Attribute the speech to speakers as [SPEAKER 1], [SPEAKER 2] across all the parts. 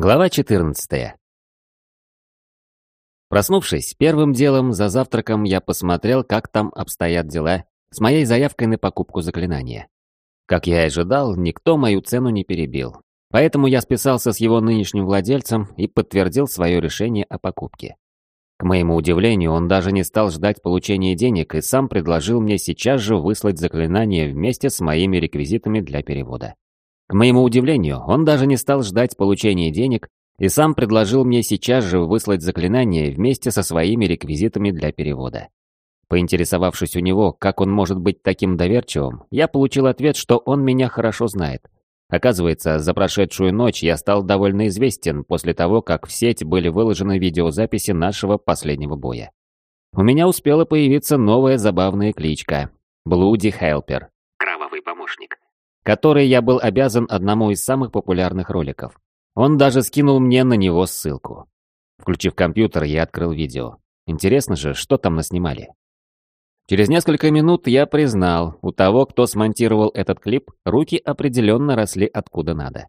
[SPEAKER 1] Глава 14. Проснувшись, первым делом за завтраком я посмотрел, как там обстоят дела с моей заявкой на покупку заклинания. Как я и ожидал, никто мою цену не перебил. Поэтому я списался с его нынешним владельцем и подтвердил свое решение о покупке. К моему удивлению, он даже не стал ждать получения денег и сам предложил мне сейчас же выслать заклинание вместе с моими реквизитами для перевода. К моему удивлению, он даже не стал ждать получения денег и сам предложил мне сейчас же выслать заклинание вместе со своими реквизитами для перевода. Поинтересовавшись у него, как он может быть таким доверчивым, я получил ответ, что он меня хорошо знает. Оказывается, за прошедшую ночь я стал довольно известен после того, как в сеть были выложены видеозаписи нашего последнего боя. У меня успела появиться новая забавная кличка – Блуди Хелпер который я был обязан одному из самых популярных роликов. Он даже скинул мне на него ссылку. Включив компьютер, я открыл видео. Интересно же, что там наснимали. Через несколько минут я признал, у того, кто смонтировал этот клип, руки определенно росли откуда надо.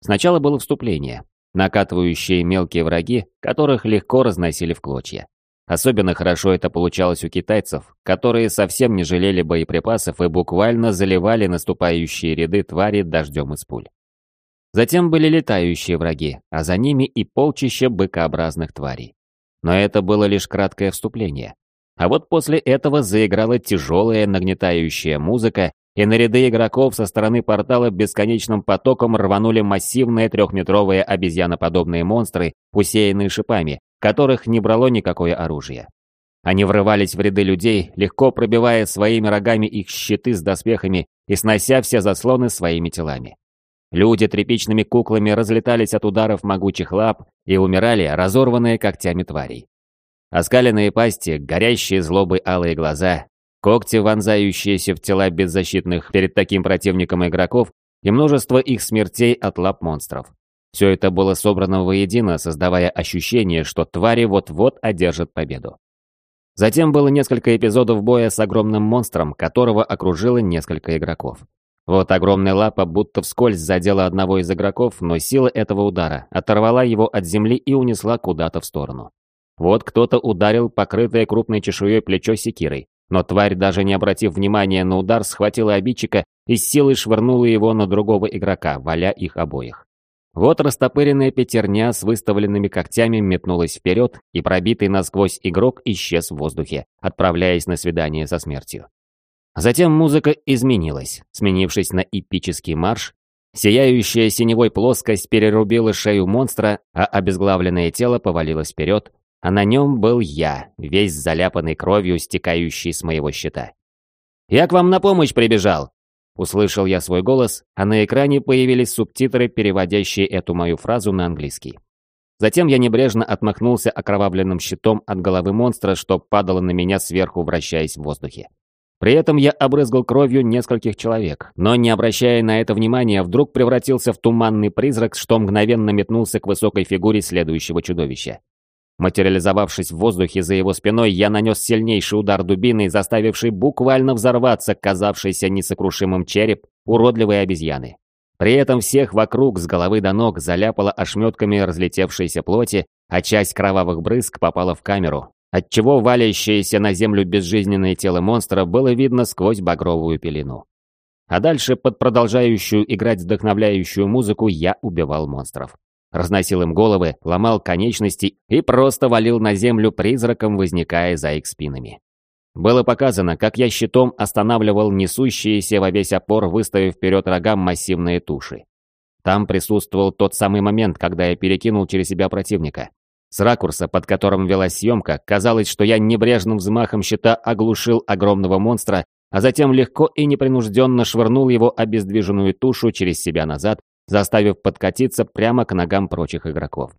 [SPEAKER 1] Сначала было вступление, накатывающие мелкие враги, которых легко разносили в клочья. Особенно хорошо это получалось у китайцев, которые совсем не жалели боеприпасов и буквально заливали наступающие ряды твари дождем из пуль. Затем были летающие враги, а за ними и полчища быкообразных тварей. Но это было лишь краткое вступление. А вот после этого заиграла тяжелая нагнетающая музыка, и на ряды игроков со стороны портала бесконечным потоком рванули массивные трехметровые обезьяноподобные монстры, усеянные шипами, которых не брало никакое оружие. Они врывались в ряды людей, легко пробивая своими рогами их щиты с доспехами и снося все заслоны своими телами. Люди тряпичными куклами разлетались от ударов могучих лап и умирали, разорванные когтями тварей. Оскаленные пасти, горящие злобой алые глаза, когти, вонзающиеся в тела беззащитных перед таким противником игроков и множество их смертей от лап монстров. Все это было собрано воедино, создавая ощущение, что твари вот-вот одержат победу. Затем было несколько эпизодов боя с огромным монстром, которого окружило несколько игроков. Вот огромная лапа будто вскользь задела одного из игроков, но сила этого удара оторвала его от земли и унесла куда-то в сторону. Вот кто-то ударил покрытое крупной чешуей плечо секирой, но тварь, даже не обратив внимания на удар, схватила обидчика и с силой швырнула его на другого игрока, валя их обоих. Вот растопыренная пятерня с выставленными когтями метнулась вперед, и пробитый насквозь игрок исчез в воздухе, отправляясь на свидание со смертью. Затем музыка изменилась, сменившись на эпический марш. Сияющая синевой плоскость перерубила шею монстра, а обезглавленное тело повалилось вперед, а на нем был я, весь заляпанный кровью, стекающий с моего щита. «Я к вам на помощь прибежал!» Услышал я свой голос, а на экране появились субтитры, переводящие эту мою фразу на английский. Затем я небрежно отмахнулся окровавленным щитом от головы монстра, что падало на меня сверху, вращаясь в воздухе. При этом я обрызгал кровью нескольких человек, но не обращая на это внимания, вдруг превратился в туманный призрак, что мгновенно метнулся к высокой фигуре следующего чудовища. Материализовавшись в воздухе за его спиной, я нанес сильнейший удар дубиной, заставивший буквально взорваться казавшийся несокрушимым череп уродливой обезьяны. При этом всех вокруг с головы до ног заляпало ошметками разлетевшейся плоти, а часть кровавых брызг попала в камеру, отчего валящееся на землю безжизненное тело монстра было видно сквозь багровую пелену. А дальше, под продолжающую играть вдохновляющую музыку, я убивал монстров разносил им головы, ломал конечности и просто валил на землю призраком, возникая за их спинами. Было показано, как я щитом останавливал несущиеся во весь опор, выставив вперед рогам массивные туши. Там присутствовал тот самый момент, когда я перекинул через себя противника. С ракурса, под которым велась съемка, казалось, что я небрежным взмахом щита оглушил огромного монстра, а затем легко и непринужденно швырнул его обездвиженную тушу через себя назад, заставив подкатиться прямо к ногам прочих игроков.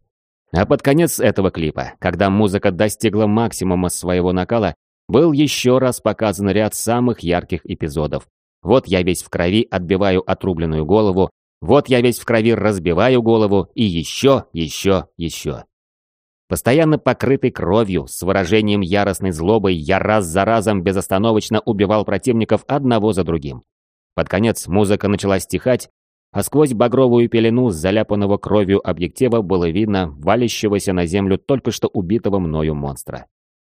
[SPEAKER 1] А под конец этого клипа, когда музыка достигла максимума своего накала, был еще раз показан ряд самых ярких эпизодов. Вот я весь в крови отбиваю отрубленную голову, вот я весь в крови разбиваю голову, и еще, еще, еще. Постоянно покрытый кровью, с выражением яростной злобы, я раз за разом безостановочно убивал противников одного за другим. Под конец музыка начала стихать, а сквозь багровую пелену заляпанного кровью объектива было видно валящегося на землю только что убитого мною монстра.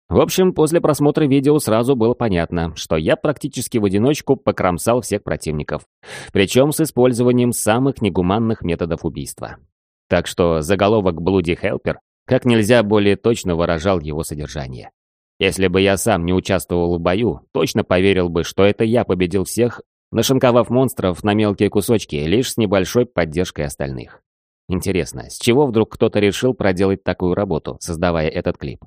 [SPEAKER 1] В общем, после просмотра видео сразу было понятно, что я практически в одиночку покромсал всех противников, причем с использованием самых негуманных методов убийства. Так что заголовок «Блуди Хелпер» как нельзя более точно выражал его содержание. Если бы я сам не участвовал в бою, точно поверил бы, что это я победил всех, нашинковав монстров на мелкие кусочки лишь с небольшой поддержкой остальных. Интересно, с чего вдруг кто-то решил проделать такую работу, создавая этот клип?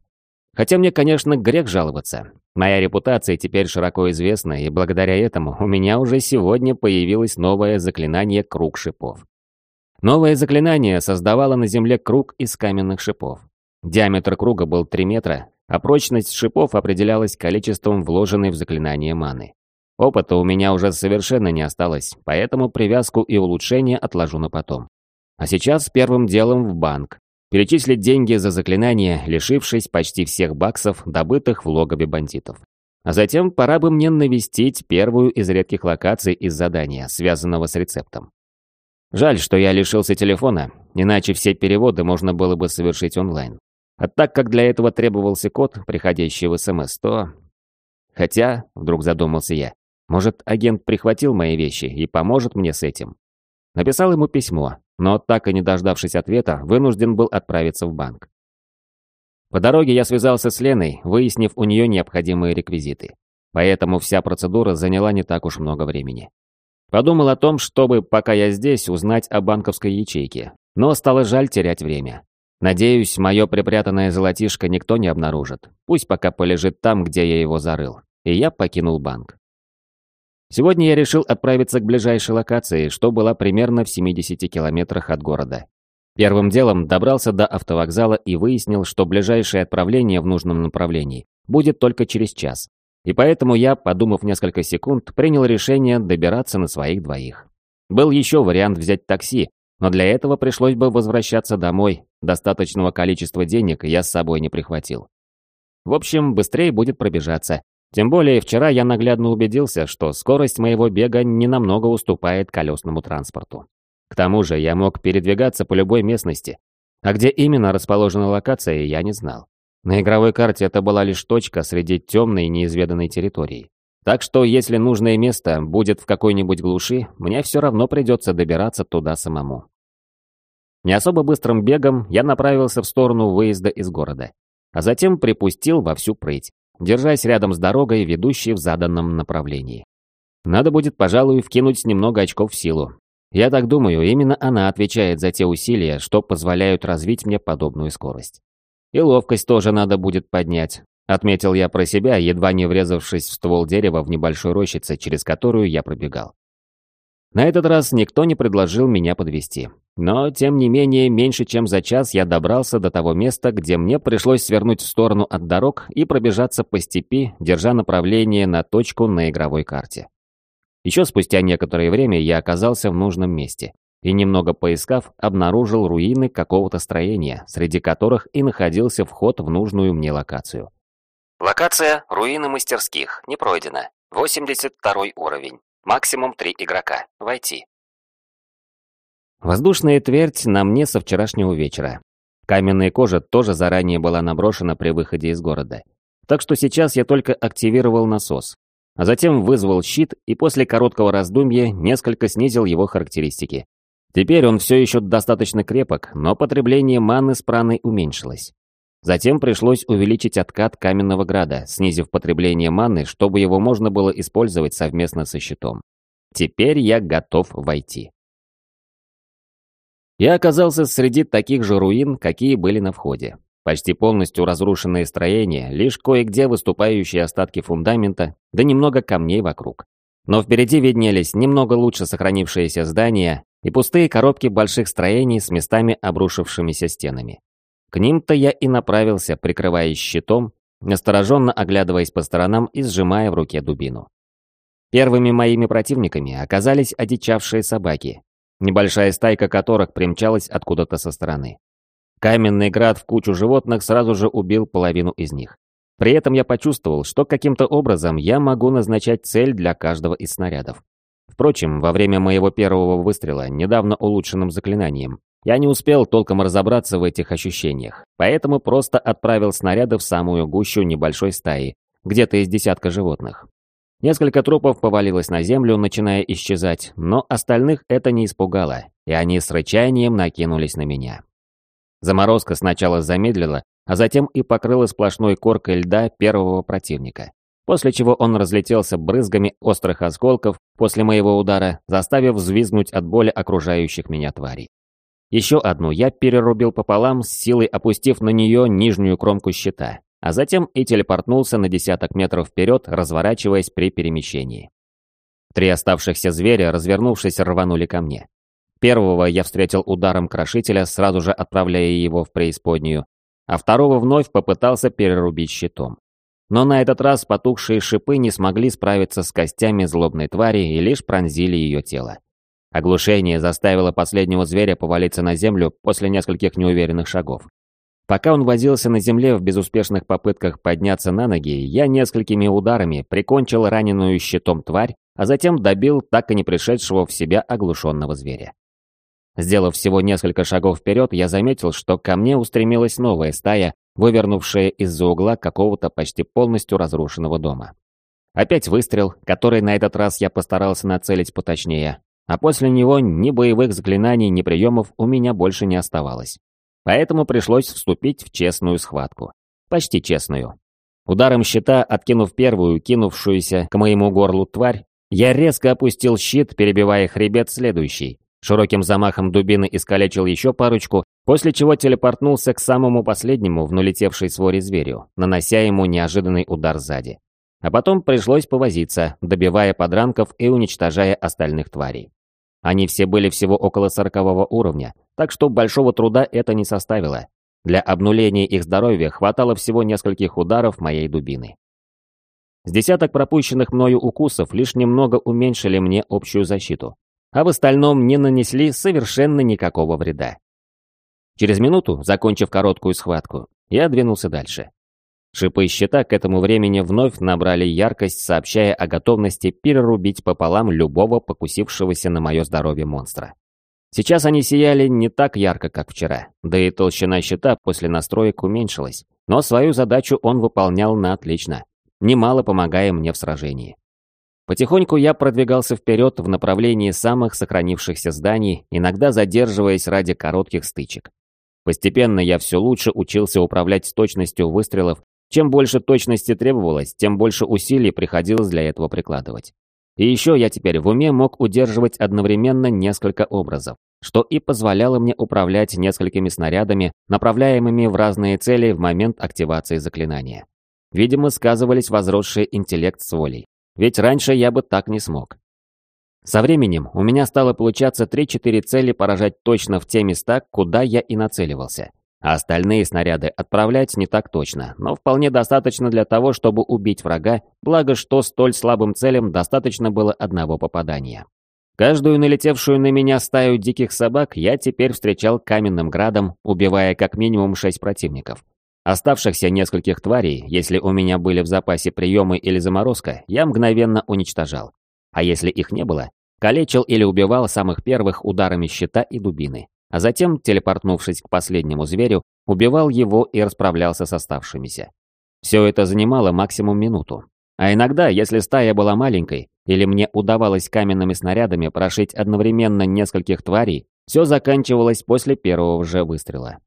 [SPEAKER 1] Хотя мне, конечно, грех жаловаться. Моя репутация теперь широко известна, и благодаря этому у меня уже сегодня появилось новое заклинание «Круг шипов». Новое заклинание создавало на земле круг из каменных шипов. Диаметр круга был 3 метра, а прочность шипов определялась количеством вложенной в заклинание маны. Опыта у меня уже совершенно не осталось, поэтому привязку и улучшение отложу на потом. А сейчас первым делом в банк. Перечислить деньги за заклинание, лишившись почти всех баксов, добытых в логове бандитов. А затем пора бы мне навестить первую из редких локаций из задания, связанного с рецептом. Жаль, что я лишился телефона, иначе все переводы можно было бы совершить онлайн. А так как для этого требовался код, приходящий в СМС, то... Хотя, вдруг задумался я, может, агент прихватил мои вещи и поможет мне с этим. Написал ему письмо, но так и не дождавшись ответа, вынужден был отправиться в банк. По дороге я связался с Леной, выяснив у нее необходимые реквизиты. Поэтому вся процедура заняла не так уж много времени. Подумал о том, чтобы, пока я здесь, узнать о банковской ячейке. Но стало жаль терять время. Надеюсь, мое припрятанное золотишко никто не обнаружит. Пусть пока полежит там, где я его зарыл. И я покинул банк. Сегодня я решил отправиться к ближайшей локации, что была примерно в 70 километрах от города. Первым делом добрался до автовокзала и выяснил, что ближайшее отправление в нужном направлении будет только через час. И поэтому я, подумав несколько секунд, принял решение добираться на своих двоих. Был еще вариант взять такси, но для этого пришлось бы возвращаться домой. Достаточного количества денег я с собой не прихватил. В общем, быстрее будет пробежаться. Тем более, вчера я наглядно убедился, что скорость моего бега не намного уступает колесному транспорту. К тому же я мог передвигаться по любой местности, а где именно расположена локация, я не знал. На игровой карте это была лишь точка среди темной неизведанной территории. Так что, если нужное место будет в какой-нибудь глуши, мне все равно придется добираться туда самому. Не особо быстрым бегом я направился в сторону выезда из города, а затем припустил во всю прыть, держась рядом с дорогой, ведущей в заданном направлении. Надо будет, пожалуй, вкинуть немного очков в силу. Я так думаю, именно она отвечает за те усилия, что позволяют развить мне подобную скорость. И ловкость тоже надо будет поднять. Отметил я про себя, едва не врезавшись в ствол дерева в небольшой рощице, через которую я пробегал. На этот раз никто не предложил меня подвести. Но, тем не менее, меньше чем за час я добрался до того места, где мне пришлось свернуть в сторону от дорог и пробежаться по степи, держа направление на точку на игровой карте. Еще спустя некоторое время я оказался в нужном месте и, немного поискав, обнаружил руины какого-то строения, среди которых и находился вход в нужную мне локацию.
[SPEAKER 2] Локация «Руины мастерских» не пройдена. 82 уровень. Максимум 3 игрока. Войти.
[SPEAKER 1] Воздушная твердь на мне со вчерашнего вечера. Каменная кожа тоже заранее была наброшена при выходе из города. Так что сейчас я только активировал насос. А затем вызвал щит и после короткого раздумья несколько снизил его характеристики, Теперь он все еще достаточно крепок, но потребление маны с праной уменьшилось. Затем пришлось увеличить откат каменного града, снизив потребление маны, чтобы его можно было использовать совместно со щитом. Теперь я готов войти. Я оказался среди таких же руин, какие были на входе. Почти полностью разрушенные строения, лишь кое-где выступающие остатки фундамента, да немного камней вокруг. Но впереди виднелись немного лучше сохранившиеся здания и пустые коробки больших строений с местами обрушившимися стенами. К ним-то я и направился, прикрываясь щитом, настороженно оглядываясь по сторонам и сжимая в руке дубину. Первыми моими противниками оказались одичавшие собаки, небольшая стайка которых примчалась откуда-то со стороны. Каменный град в кучу животных сразу же убил половину из них. При этом я почувствовал, что каким-то образом я могу назначать цель для каждого из снарядов. Впрочем, во время моего первого выстрела, недавно улучшенным заклинанием, я не успел толком разобраться в этих ощущениях, поэтому просто отправил снаряды в самую гущу небольшой стаи, где-то из десятка животных. Несколько трупов повалилось на землю, начиная исчезать, но остальных это не испугало, и они с рычанием накинулись на меня. Заморозка сначала замедлила, а затем и покрыла сплошной коркой льда первого противника. После чего он разлетелся брызгами острых осколков после моего удара, заставив взвизгнуть от боли окружающих меня тварей. Еще одну я перерубил пополам, с силой опустив на нее нижнюю кромку щита, а затем и телепортнулся на десяток метров вперед, разворачиваясь при перемещении. Три оставшихся зверя, развернувшись, рванули ко мне. Первого я встретил ударом крошителя, сразу же отправляя его в преисподнюю, а второго вновь попытался перерубить щитом. Но на этот раз потухшие шипы не смогли справиться с костями злобной твари и лишь пронзили ее тело. Оглушение заставило последнего зверя повалиться на землю после нескольких неуверенных шагов. Пока он возился на земле в безуспешных попытках подняться на ноги, я несколькими ударами прикончил раненую щитом тварь, а затем добил так и не пришедшего в себя оглушенного зверя. Сделав всего несколько шагов вперед, я заметил, что ко мне устремилась новая стая, вывернувшая из-за угла какого-то почти полностью разрушенного дома. Опять выстрел, который на этот раз я постарался нацелить поточнее, а после него ни боевых заклинаний, ни приемов у меня больше не оставалось. Поэтому пришлось вступить в честную схватку. Почти честную. Ударом щита, откинув первую, кинувшуюся к моему горлу тварь, я резко опустил щит, перебивая хребет следующий, Широким замахом дубины искалечил еще парочку, после чего телепортнулся к самому последнему в налетевшей своре зверю, нанося ему неожиданный удар сзади. А потом пришлось повозиться, добивая подранков и уничтожая остальных тварей. Они все были всего около сорокового уровня, так что большого труда это не составило. Для обнуления их здоровья хватало всего нескольких ударов моей дубины. С десяток пропущенных мною укусов лишь немного уменьшили мне общую защиту, а в остальном не нанесли совершенно никакого вреда. Через минуту, закончив короткую схватку, я двинулся дальше. Шипы щита к этому времени вновь набрали яркость, сообщая о готовности перерубить пополам любого покусившегося на мое здоровье монстра. Сейчас они сияли не так ярко, как вчера, да и толщина щита после настроек уменьшилась, но свою задачу он выполнял на отлично, немало помогая мне в сражении. Потихоньку я продвигался вперед в направлении самых сохранившихся зданий, иногда задерживаясь ради коротких стычек. Постепенно я все лучше учился управлять точностью выстрелов. Чем больше точности требовалось, тем больше усилий приходилось для этого прикладывать. И еще я теперь в уме мог удерживать одновременно несколько образов, что и позволяло мне управлять несколькими снарядами, направляемыми в разные цели в момент активации заклинания. Видимо, сказывались возросший интеллект с волей. Ведь раньше я бы так не смог. Со временем у меня стало получаться 3-4 цели поражать точно в те места, куда я и нацеливался. А остальные снаряды отправлять не так точно, но вполне достаточно для того, чтобы убить врага, благо что столь слабым целям достаточно было одного попадания. Каждую налетевшую на меня стаю диких собак я теперь встречал каменным градом, убивая как минимум шесть противников. Оставшихся нескольких тварей, если у меня были в запасе приемы или заморозка, я мгновенно уничтожал. А если их не было, калечил или убивал самых первых ударами щита и дубины. А затем, телепортнувшись к последнему зверю, убивал его и расправлялся с оставшимися. Все это занимало максимум минуту. А иногда, если стая была маленькой, или мне удавалось каменными снарядами прошить одновременно нескольких тварей, все заканчивалось после первого же выстрела.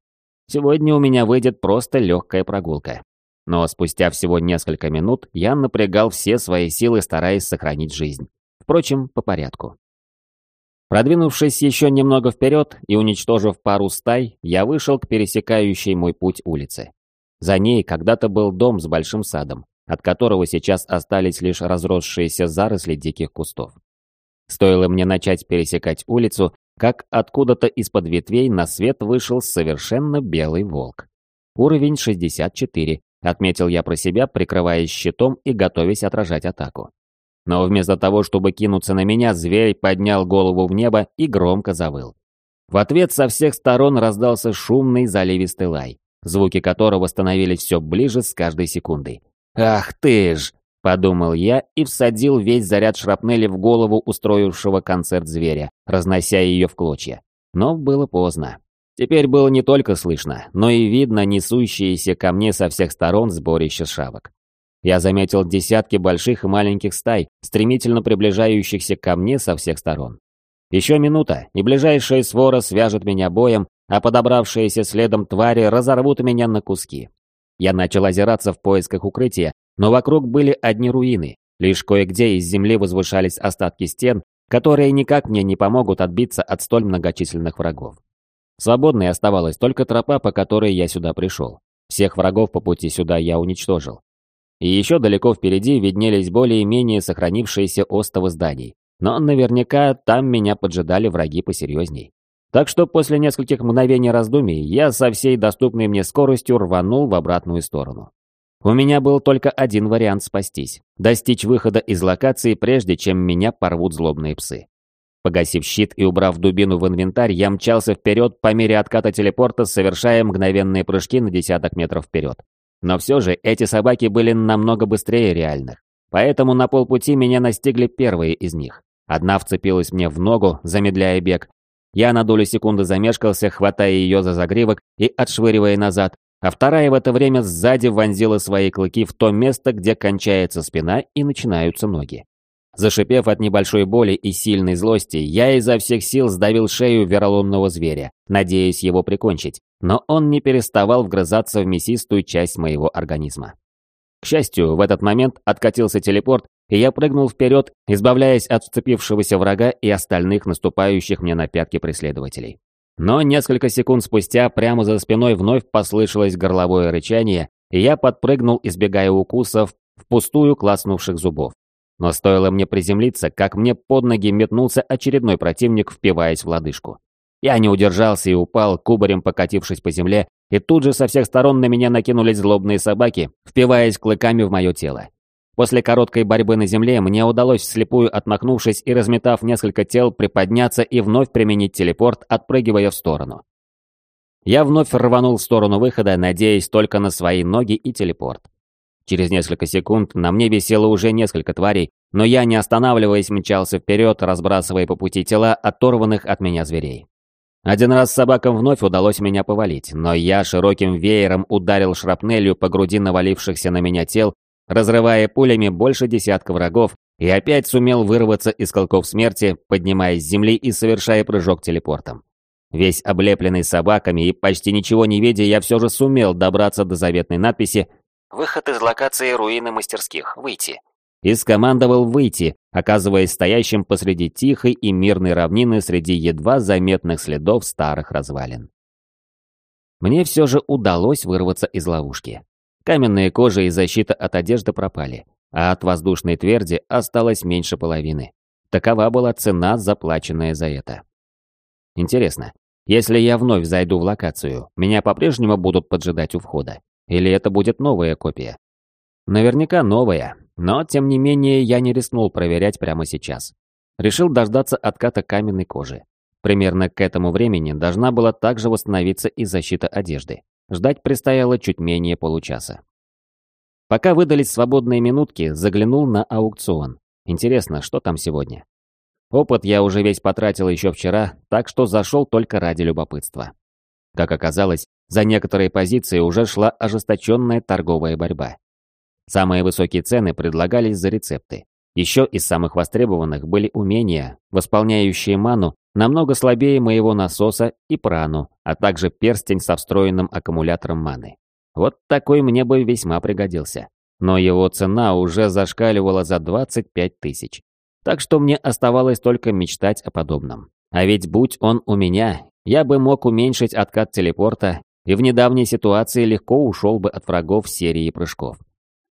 [SPEAKER 1] Сегодня у меня выйдет просто легкая прогулка. Но спустя всего несколько минут я напрягал все свои силы, стараясь сохранить жизнь. Впрочем, по порядку. Продвинувшись еще немного вперед и уничтожив пару стай, я вышел к пересекающей мой путь улице. За ней когда-то был дом с большим садом, от которого сейчас остались лишь разросшиеся заросли диких кустов. Стоило мне начать пересекать улицу, как откуда-то из-под ветвей на свет вышел совершенно белый волк. Уровень 64, отметил я про себя, прикрываясь щитом и готовясь отражать атаку. Но вместо того, чтобы кинуться на меня, зверь поднял голову в небо и громко завыл. В ответ со всех сторон раздался шумный заливистый лай, звуки которого становились все ближе с каждой секундой. «Ах ты ж!» Подумал я и всадил весь заряд шрапнели в голову устроившего концерт зверя, разнося ее в клочья. Но было поздно. Теперь было не только слышно, но и видно несущиеся ко мне со всех сторон сборище шавок. Я заметил десятки больших и маленьких стай, стремительно приближающихся ко мне со всех сторон. Еще минута, и ближайшая свора свяжет меня боем, а подобравшиеся следом твари разорвут меня на куски. Я начал озираться в поисках укрытия, но вокруг были одни руины. Лишь кое-где из земли возвышались остатки стен, которые никак мне не помогут отбиться от столь многочисленных врагов. Свободной оставалась только тропа, по которой я сюда пришел. Всех врагов по пути сюда я уничтожил. И еще далеко впереди виднелись более-менее сохранившиеся остовы зданий. Но наверняка там меня поджидали враги посерьезней. Так что после нескольких мгновений раздумий я со всей доступной мне скоростью рванул в обратную сторону. У меня был только один вариант спастись – достичь выхода из локации, прежде чем меня порвут злобные псы. Погасив щит и убрав дубину в инвентарь, я мчался вперед по мере отката телепорта, совершая мгновенные прыжки на десяток метров вперед. Но все же эти собаки были намного быстрее реальных. Поэтому на полпути меня настигли первые из них. Одна вцепилась мне в ногу, замедляя бег. Я на долю секунды замешкался, хватая ее за загривок и отшвыривая назад, а вторая в это время сзади вонзила свои клыки в то место, где кончается спина и начинаются ноги. Зашипев от небольшой боли и сильной злости, я изо всех сил сдавил шею вероломного зверя, надеясь его прикончить, но он не переставал вгрызаться в мясистую часть моего организма. К счастью, в этот момент откатился телепорт, и я прыгнул вперед, избавляясь от вцепившегося врага и остальных наступающих мне на пятки преследователей. Но несколько секунд спустя прямо за спиной вновь послышалось горловое рычание, и я подпрыгнул, избегая укусов, впустую класнувших зубов. Но стоило мне приземлиться, как мне под ноги метнулся очередной противник, впиваясь в лодыжку. Я не удержался и упал, кубарем покатившись по земле, и тут же со всех сторон на меня накинулись злобные собаки, впиваясь клыками в мое тело. После короткой борьбы на земле мне удалось вслепую отмахнувшись и разметав несколько тел приподняться и вновь применить телепорт, отпрыгивая в сторону. Я вновь рванул в сторону выхода, надеясь только на свои ноги и телепорт. Через несколько секунд на мне висело уже несколько тварей, но я, не останавливаясь, мчался вперед, разбрасывая по пути тела оторванных от меня зверей. Один раз собакам вновь удалось меня повалить, но я широким веером ударил шрапнелью по груди навалившихся на меня тел разрывая пулями больше десятка врагов, и опять сумел вырваться из колков смерти, поднимаясь с земли и совершая прыжок телепортом. Весь облепленный собаками и почти ничего не видя, я все же сумел добраться до заветной надписи
[SPEAKER 2] «Выход из локации руины мастерских. Выйти».
[SPEAKER 1] И скомандовал выйти, оказываясь стоящим посреди тихой и мирной равнины среди едва заметных следов старых развалин. Мне все же удалось вырваться из ловушки. Каменные кожа и защита от одежды пропали, а от воздушной тверди осталось меньше половины. Такова была цена, заплаченная за это. Интересно, если я вновь зайду в локацию, меня по-прежнему будут поджидать у входа? Или это будет новая копия? Наверняка новая, но тем не менее я не рискнул проверять прямо сейчас. Решил дождаться отката каменной кожи. Примерно к этому времени должна была также восстановиться и защита одежды. Ждать предстояло чуть менее получаса. Пока выдались свободные минутки, заглянул на аукцион. Интересно, что там сегодня? Опыт я уже весь потратил еще вчера, так что зашел только ради любопытства. Как оказалось, за некоторые позиции уже шла ожесточенная торговая борьба. Самые высокие цены предлагались за рецепты. Еще из самых востребованных были умения, восполняющие ману намного слабее моего насоса и прану, а также перстень со встроенным аккумулятором маны. Вот такой мне бы весьма пригодился. Но его цена уже зашкаливала за 25 тысяч. Так что мне оставалось только мечтать о подобном. А ведь будь он у меня, я бы мог уменьшить откат телепорта и в недавней ситуации легко ушел бы от врагов серии прыжков.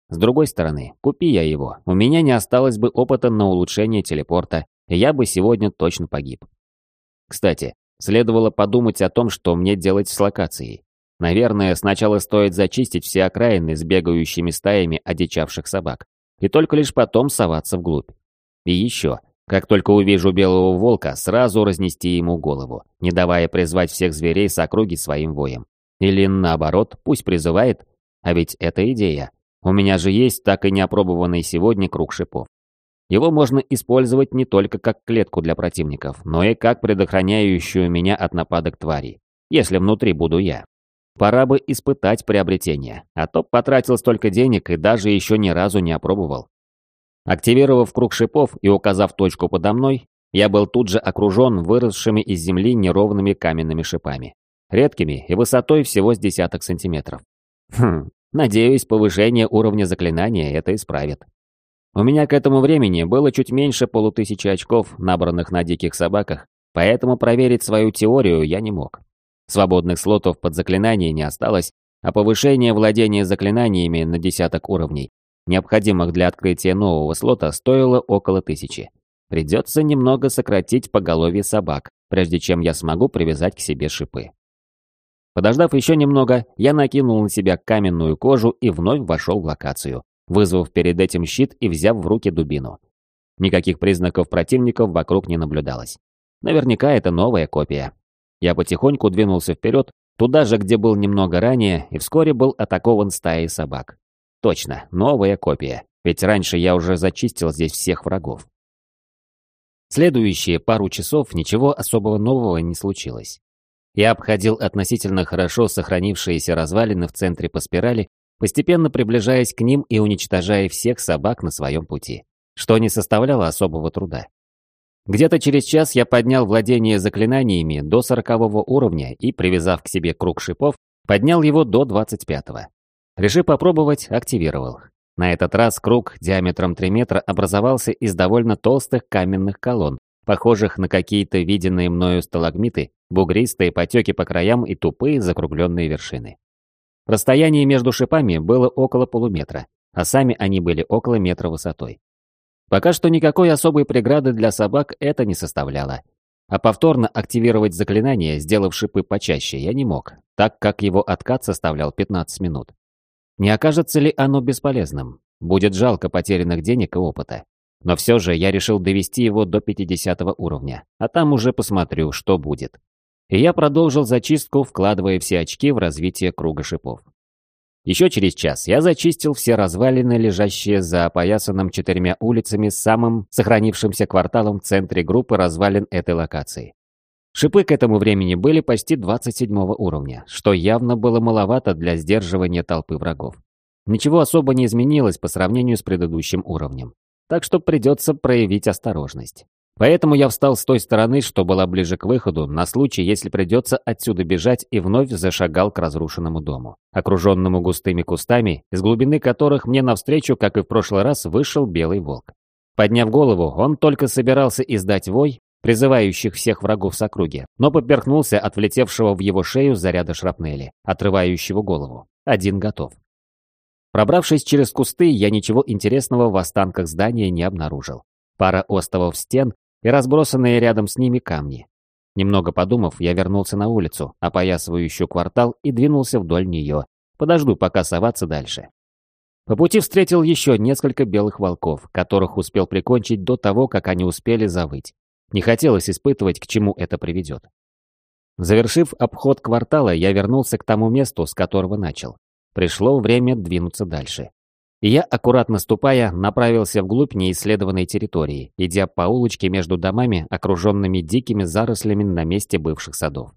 [SPEAKER 1] С другой стороны, купи я его, у меня не осталось бы опыта на улучшение телепорта, и я бы сегодня точно погиб. Кстати, следовало подумать о том, что мне делать с локацией. Наверное, сначала стоит зачистить все окраины с бегающими стаями одичавших собак, и только лишь потом соваться вглубь. И еще, как только увижу белого волка, сразу разнести ему голову, не давая призвать всех зверей с округи своим воем. Или наоборот, пусть призывает, а ведь это идея. У меня же есть так и не опробованный сегодня круг шипов. Его можно использовать не только как клетку для противников, но и как предохраняющую меня от нападок тварей, если внутри буду я. Пора бы испытать приобретение, а то потратил столько денег и даже еще ни разу не опробовал. Активировав круг шипов и указав точку подо мной, я был тут же окружен выросшими из земли неровными каменными шипами, редкими и высотой всего с десяток сантиметров. Хм, надеюсь, повышение уровня заклинания это исправит. У меня к этому времени было чуть меньше полутысячи очков, набранных на диких собаках, поэтому проверить свою теорию я не мог. Свободных слотов под заклинание не осталось, а повышение владения заклинаниями на десяток уровней, необходимых для открытия нового слота, стоило около тысячи. Придется немного сократить поголовье собак, прежде чем я смогу привязать к себе шипы. Подождав еще немного, я накинул на себя каменную кожу и вновь вошел в локацию, вызвав перед этим щит и взяв в руки дубину. Никаких признаков противников вокруг не наблюдалось. Наверняка это новая копия. Я потихоньку двинулся вперед, туда же, где был немного ранее, и вскоре был атакован стаей собак. Точно, новая копия, ведь раньше я уже зачистил здесь всех врагов. Следующие пару часов ничего особого нового не случилось. Я обходил относительно хорошо сохранившиеся развалины в центре по спирали, постепенно приближаясь к ним и уничтожая всех собак на своем пути, что не составляло особого труда. Где-то через час я поднял владение заклинаниями до сорокового уровня и, привязав к себе круг шипов, поднял его до двадцать пятого. Решив попробовать, активировал. На этот раз круг диаметром 3 метра образовался из довольно толстых каменных колонн, похожих на какие-то виденные мною сталагмиты, бугристые потеки по краям и тупые закругленные вершины. Расстояние между шипами было около полуметра, а сами они были около метра высотой. Пока что никакой особой преграды для собак это не составляло. А повторно активировать заклинание, сделав шипы почаще, я не мог, так как его откат составлял 15 минут. Не окажется ли оно бесполезным? Будет жалко потерянных денег и опыта. Но все же я решил довести его до 50 уровня, а там уже посмотрю, что будет. И я продолжил зачистку, вкладывая все очки в развитие круга шипов. Еще через час я зачистил все развалины, лежащие за опоясанным четырьмя улицами самым сохранившимся кварталом в центре группы развалин этой локации. Шипы к этому времени были почти 27 уровня, что явно было маловато для сдерживания толпы врагов. Ничего особо не изменилось по сравнению с предыдущим уровнем, так что придется проявить осторожность. Поэтому я встал с той стороны, что была ближе к выходу, на случай, если придется отсюда бежать, и вновь зашагал к разрушенному дому, окруженному густыми кустами, из глубины которых мне навстречу, как и в прошлый раз, вышел белый волк. Подняв голову, он только собирался издать вой, призывающих всех врагов с округи, но поперхнулся от влетевшего в его шею заряда шрапнели, отрывающего голову. Один готов. Пробравшись через кусты, я ничего интересного в останках здания не обнаружил. Пара остовов стен и разбросанные рядом с ними камни. Немного подумав, я вернулся на улицу, опоясывающую квартал, и двинулся вдоль нее. Подожду, пока соваться дальше. По пути встретил еще несколько белых волков, которых успел прикончить до того, как они успели завыть. Не хотелось испытывать, к чему это приведет. Завершив обход квартала, я вернулся к тому месту, с которого начал. Пришло время двинуться дальше и я, аккуратно ступая, направился вглубь неисследованной территории, идя по улочке между домами, окруженными дикими зарослями на месте бывших садов.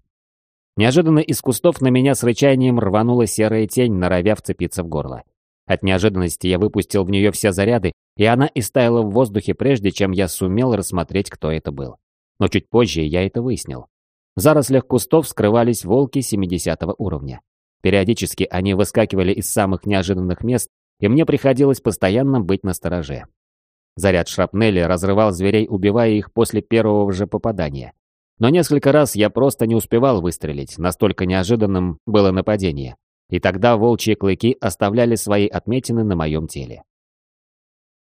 [SPEAKER 1] Неожиданно из кустов на меня с рычанием рванула серая тень, норовя вцепиться в горло. От неожиданности я выпустил в нее все заряды, и она истаяла в воздухе, прежде чем я сумел рассмотреть, кто это был. Но чуть позже я это выяснил. В зарослях кустов скрывались волки 70 уровня. Периодически они выскакивали из самых неожиданных мест и мне приходилось постоянно быть настороже. Заряд шрапнели разрывал зверей, убивая их после первого же попадания. Но несколько раз я просто не успевал выстрелить, настолько неожиданным было нападение. И тогда волчьи клыки оставляли свои отметины на моем теле.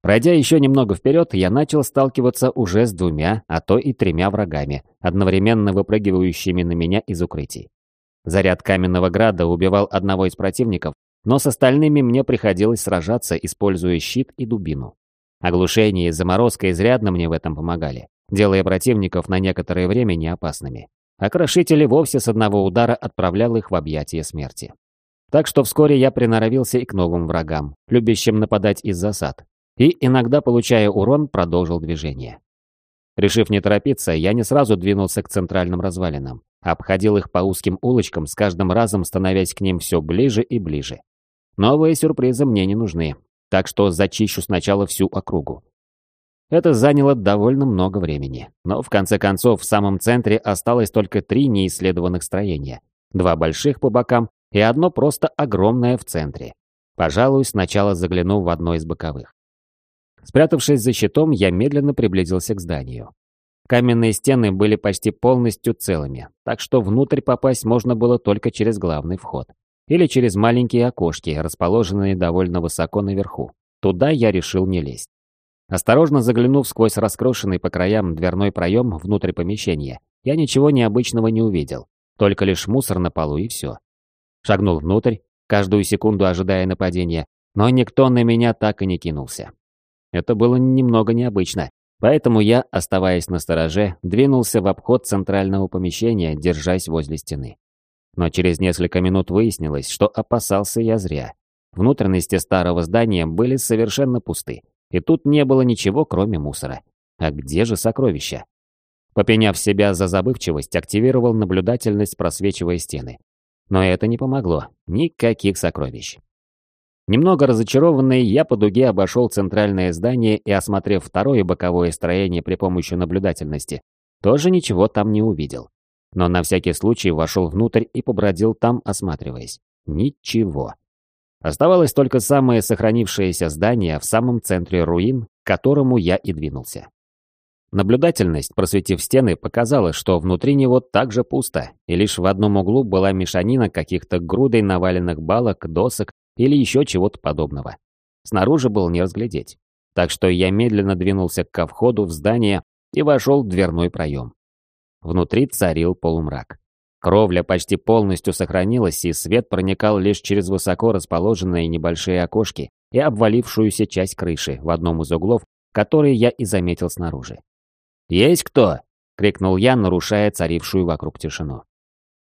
[SPEAKER 1] Пройдя еще немного вперед, я начал сталкиваться уже с двумя, а то и тремя врагами, одновременно выпрыгивающими на меня из укрытий. Заряд каменного града убивал одного из противников, но с остальными мне приходилось сражаться, используя щит и дубину. Оглушение и заморозка изрядно мне в этом помогали, делая противников на некоторое время неопасными. А крошители вовсе с одного удара отправлял их в объятия смерти. Так что вскоре я приноровился и к новым врагам, любящим нападать из засад. И, иногда получая урон, продолжил движение. Решив не торопиться, я не сразу двинулся к центральным развалинам, обходил их по узким улочкам, с каждым разом становясь к ним все ближе и ближе. Новые сюрпризы мне не нужны, так что зачищу сначала всю округу. Это заняло довольно много времени, но в конце концов в самом центре осталось только три неисследованных строения. Два больших по бокам и одно просто огромное в центре. Пожалуй, сначала загляну в одно из боковых. Спрятавшись за щитом, я медленно приблизился к зданию. Каменные стены были почти полностью целыми, так что внутрь попасть можно было только через главный вход. Или через маленькие окошки, расположенные довольно высоко наверху. Туда я решил не лезть. Осторожно заглянув сквозь раскрошенный по краям дверной проем внутрь помещения, я ничего необычного не увидел, только лишь мусор на полу и все. Шагнул внутрь, каждую секунду ожидая нападения, но никто на меня так и не кинулся. Это было немного необычно, поэтому я, оставаясь на стороже, двинулся в обход центрального помещения, держась возле стены. Но через несколько минут выяснилось, что опасался я зря. Внутренности старого здания были совершенно пусты, и тут не было ничего, кроме мусора. А где же сокровища? Попеняв себя за забывчивость, активировал наблюдательность, просвечивая стены. Но это не помогло. Никаких сокровищ. Немного разочарованный, я по дуге обошел центральное здание и, осмотрев второе боковое строение при помощи наблюдательности, тоже ничего там не увидел. Но на всякий случай вошел внутрь и побродил там, осматриваясь. Ничего. Оставалось только самое сохранившееся здание в самом центре руин, к которому я и двинулся. Наблюдательность, просветив стены, показала, что внутри него также пусто, и лишь в одном углу была мешанина каких-то грудой наваленных балок, досок или еще чего-то подобного. Снаружи было не разглядеть. Так что я медленно двинулся ко входу в здание и вошел в дверной проем. Внутри царил полумрак. Кровля почти полностью сохранилась, и свет проникал лишь через высоко расположенные небольшие окошки и обвалившуюся часть крыши в одном из углов, который я и заметил снаружи. «Есть кто?» — крикнул я, нарушая царившую вокруг тишину.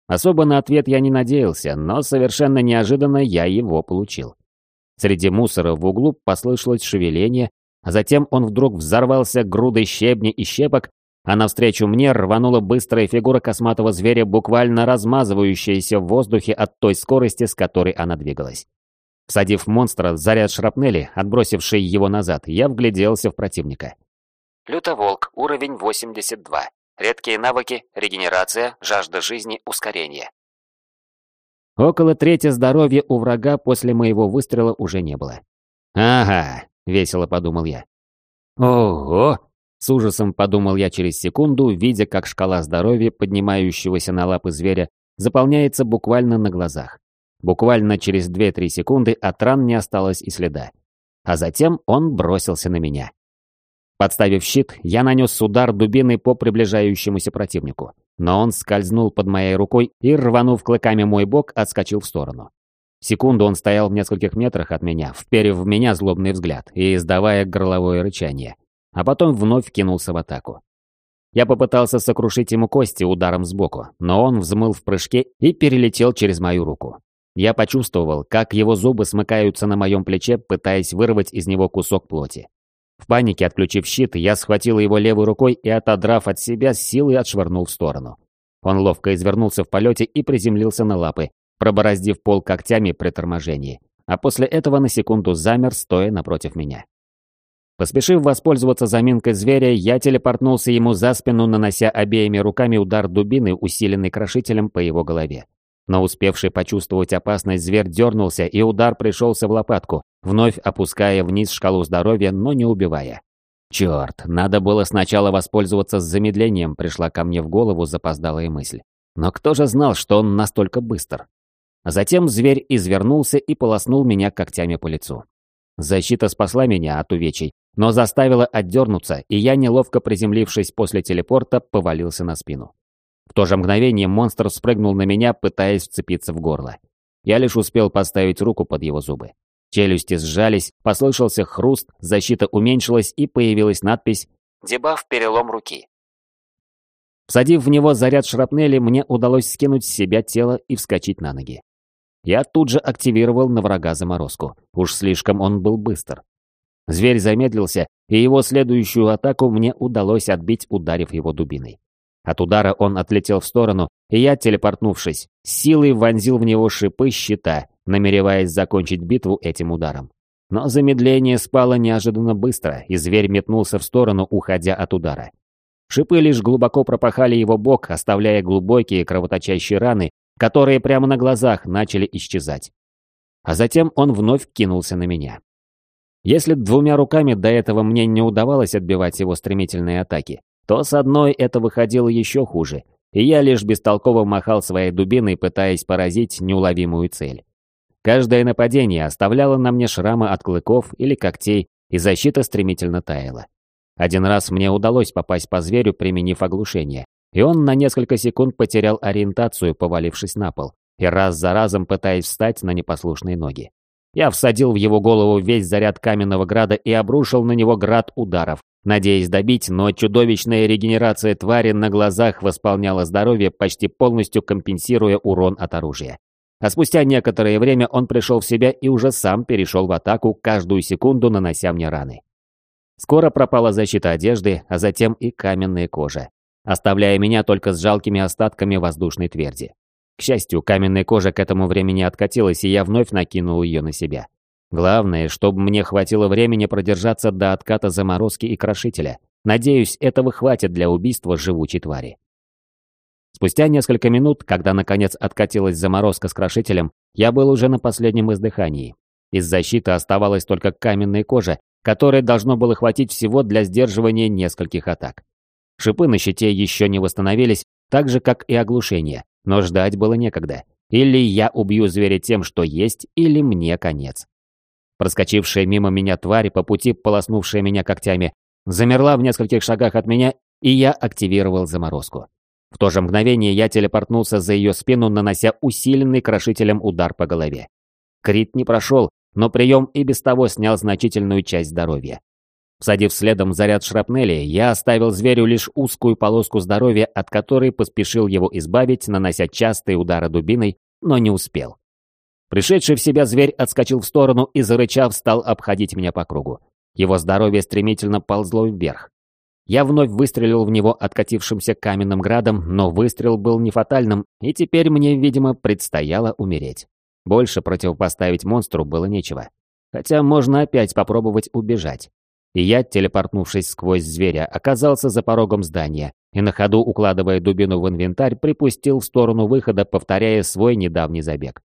[SPEAKER 1] Особо на ответ я не надеялся, но совершенно неожиданно я его получил. Среди мусора в углу послышалось шевеление, а затем он вдруг взорвался грудой щебня и щепок, а навстречу мне рванула быстрая фигура косматого зверя, буквально размазывающаяся в воздухе от той скорости, с которой она двигалась. Всадив монстра заряд шрапнели, отбросивший его назад, я вгляделся в противника.
[SPEAKER 2] Лютоволк, уровень 82. Редкие навыки, регенерация, жажда жизни, ускорение.
[SPEAKER 1] Около трети здоровья у врага после моего выстрела уже не было. «Ага», — весело подумал я. «Ого!» С ужасом подумал я через секунду, видя, как шкала здоровья, поднимающегося на лапы зверя, заполняется буквально на глазах. Буквально через 2-3 секунды от ран не осталось и следа. А затем он бросился на меня. Подставив щит, я нанес удар дубиной по приближающемуся противнику. Но он скользнул под моей рукой и, рванув клыками мой бок, отскочил в сторону. Секунду он стоял в нескольких метрах от меня, вперев в меня злобный взгляд и издавая горловое рычание а потом вновь кинулся в атаку. Я попытался сокрушить ему кости ударом сбоку, но он взмыл в прыжке и перелетел через мою руку. Я почувствовал, как его зубы смыкаются на моем плече, пытаясь вырвать из него кусок плоти. В панике, отключив щит, я схватил его левой рукой и, отодрав от себя, силой отшвырнул в сторону. Он ловко извернулся в полете и приземлился на лапы, пробороздив пол когтями при торможении, а после этого на секунду замер, стоя напротив меня. Поспешив воспользоваться заминкой зверя, я телепортнулся ему за спину, нанося обеими руками удар дубины, усиленный крошителем по его голове. Но успевший почувствовать опасность зверь дернулся, и удар пришелся в лопатку, вновь опуская вниз шкалу здоровья, но не убивая. Черт, надо было сначала воспользоваться замедлением, пришла ко мне в голову запоздалая мысль. Но кто же знал, что он настолько быстр? Затем зверь извернулся и полоснул меня когтями по лицу. Защита спасла меня от увечий, но заставила отдернуться, и я, неловко приземлившись после телепорта, повалился на спину. В то же мгновение монстр спрыгнул на меня, пытаясь вцепиться в горло. Я лишь успел поставить руку под его зубы. Челюсти сжались, послышался хруст, защита уменьшилась и появилась надпись
[SPEAKER 2] «Дебаф перелом руки».
[SPEAKER 1] Всадив в него заряд шрапнели, мне удалось скинуть с себя тело и вскочить на ноги. я тут же активировал на врага заморозку. Уж слишком он был быстр. Зверь замедлился, и его следующую атаку мне удалось отбить, ударив его дубиной. От удара он отлетел в сторону, и я, телепортнувшись, силой вонзил в него шипы щита, намереваясь закончить битву этим ударом. Но замедление спало неожиданно быстро, и зверь метнулся в сторону, уходя от удара. Шипы лишь глубоко пропахали его бок, оставляя глубокие кровоточащие раны, которые прямо на глазах начали исчезать. А затем он вновь кинулся на меня. Если двумя руками до этого мне не удавалось отбивать его стремительные атаки, то с одной это выходило еще хуже, и я лишь бестолково махал своей дубиной, пытаясь поразить неуловимую цель. Каждое нападение оставляло на мне шрамы от клыков или когтей, и защита стремительно таяла. Один раз мне удалось попасть по зверю, применив оглушение, и он на несколько секунд потерял ориентацию, повалившись на пол, и раз за разом пытаясь встать на непослушные ноги. Я всадил в его голову весь заряд каменного града и обрушил на него град ударов, надеясь добить, но чудовищная регенерация твари на глазах восполняла здоровье, почти полностью компенсируя урон от оружия. А спустя некоторое время он пришел в себя и уже сам перешел в атаку, каждую секунду нанося мне раны. Скоро пропала защита одежды, а затем и каменная кожа, оставляя меня только с жалкими остатками воздушной тверди. К счастью, каменная кожа к этому времени откатилась, и я вновь накинул ее на себя. Главное, чтобы мне хватило времени продержаться до отката заморозки и крошителя. Надеюсь, этого хватит для убийства живучей твари. Спустя несколько минут, когда наконец откатилась заморозка с крошителем, я был уже на последнем издыхании. Из защиты оставалась только каменная кожа, которой должно было хватить всего для сдерживания нескольких атак. Шипы на щите еще не восстановились, так же, как и оглушение, но ждать было некогда. Или я убью зверя тем, что есть, или мне конец. Проскочившая мимо меня тварь, по пути полоснувшая меня когтями, замерла в нескольких шагах от меня, и я активировал заморозку. В то же мгновение я телепортнулся за ее спину, нанося усиленный крошителем удар по голове. Крит не прошел, но прием и без того снял значительную часть здоровья. Всадив следом заряд шрапнели, я оставил зверю лишь узкую полоску здоровья, от которой поспешил его избавить, нанося частые удары дубиной, но не успел. Пришедший в себя зверь отскочил в сторону и, зарычав, стал обходить меня по кругу. Его здоровье стремительно ползло вверх. Я вновь выстрелил в него откатившимся каменным градом, но выстрел был не фатальным, и теперь мне, видимо, предстояло умереть. Больше противопоставить монстру было нечего. Хотя можно опять попробовать убежать и я, телепортнувшись сквозь зверя, оказался за порогом здания и на ходу, укладывая дубину в инвентарь, припустил в сторону выхода, повторяя свой недавний забег.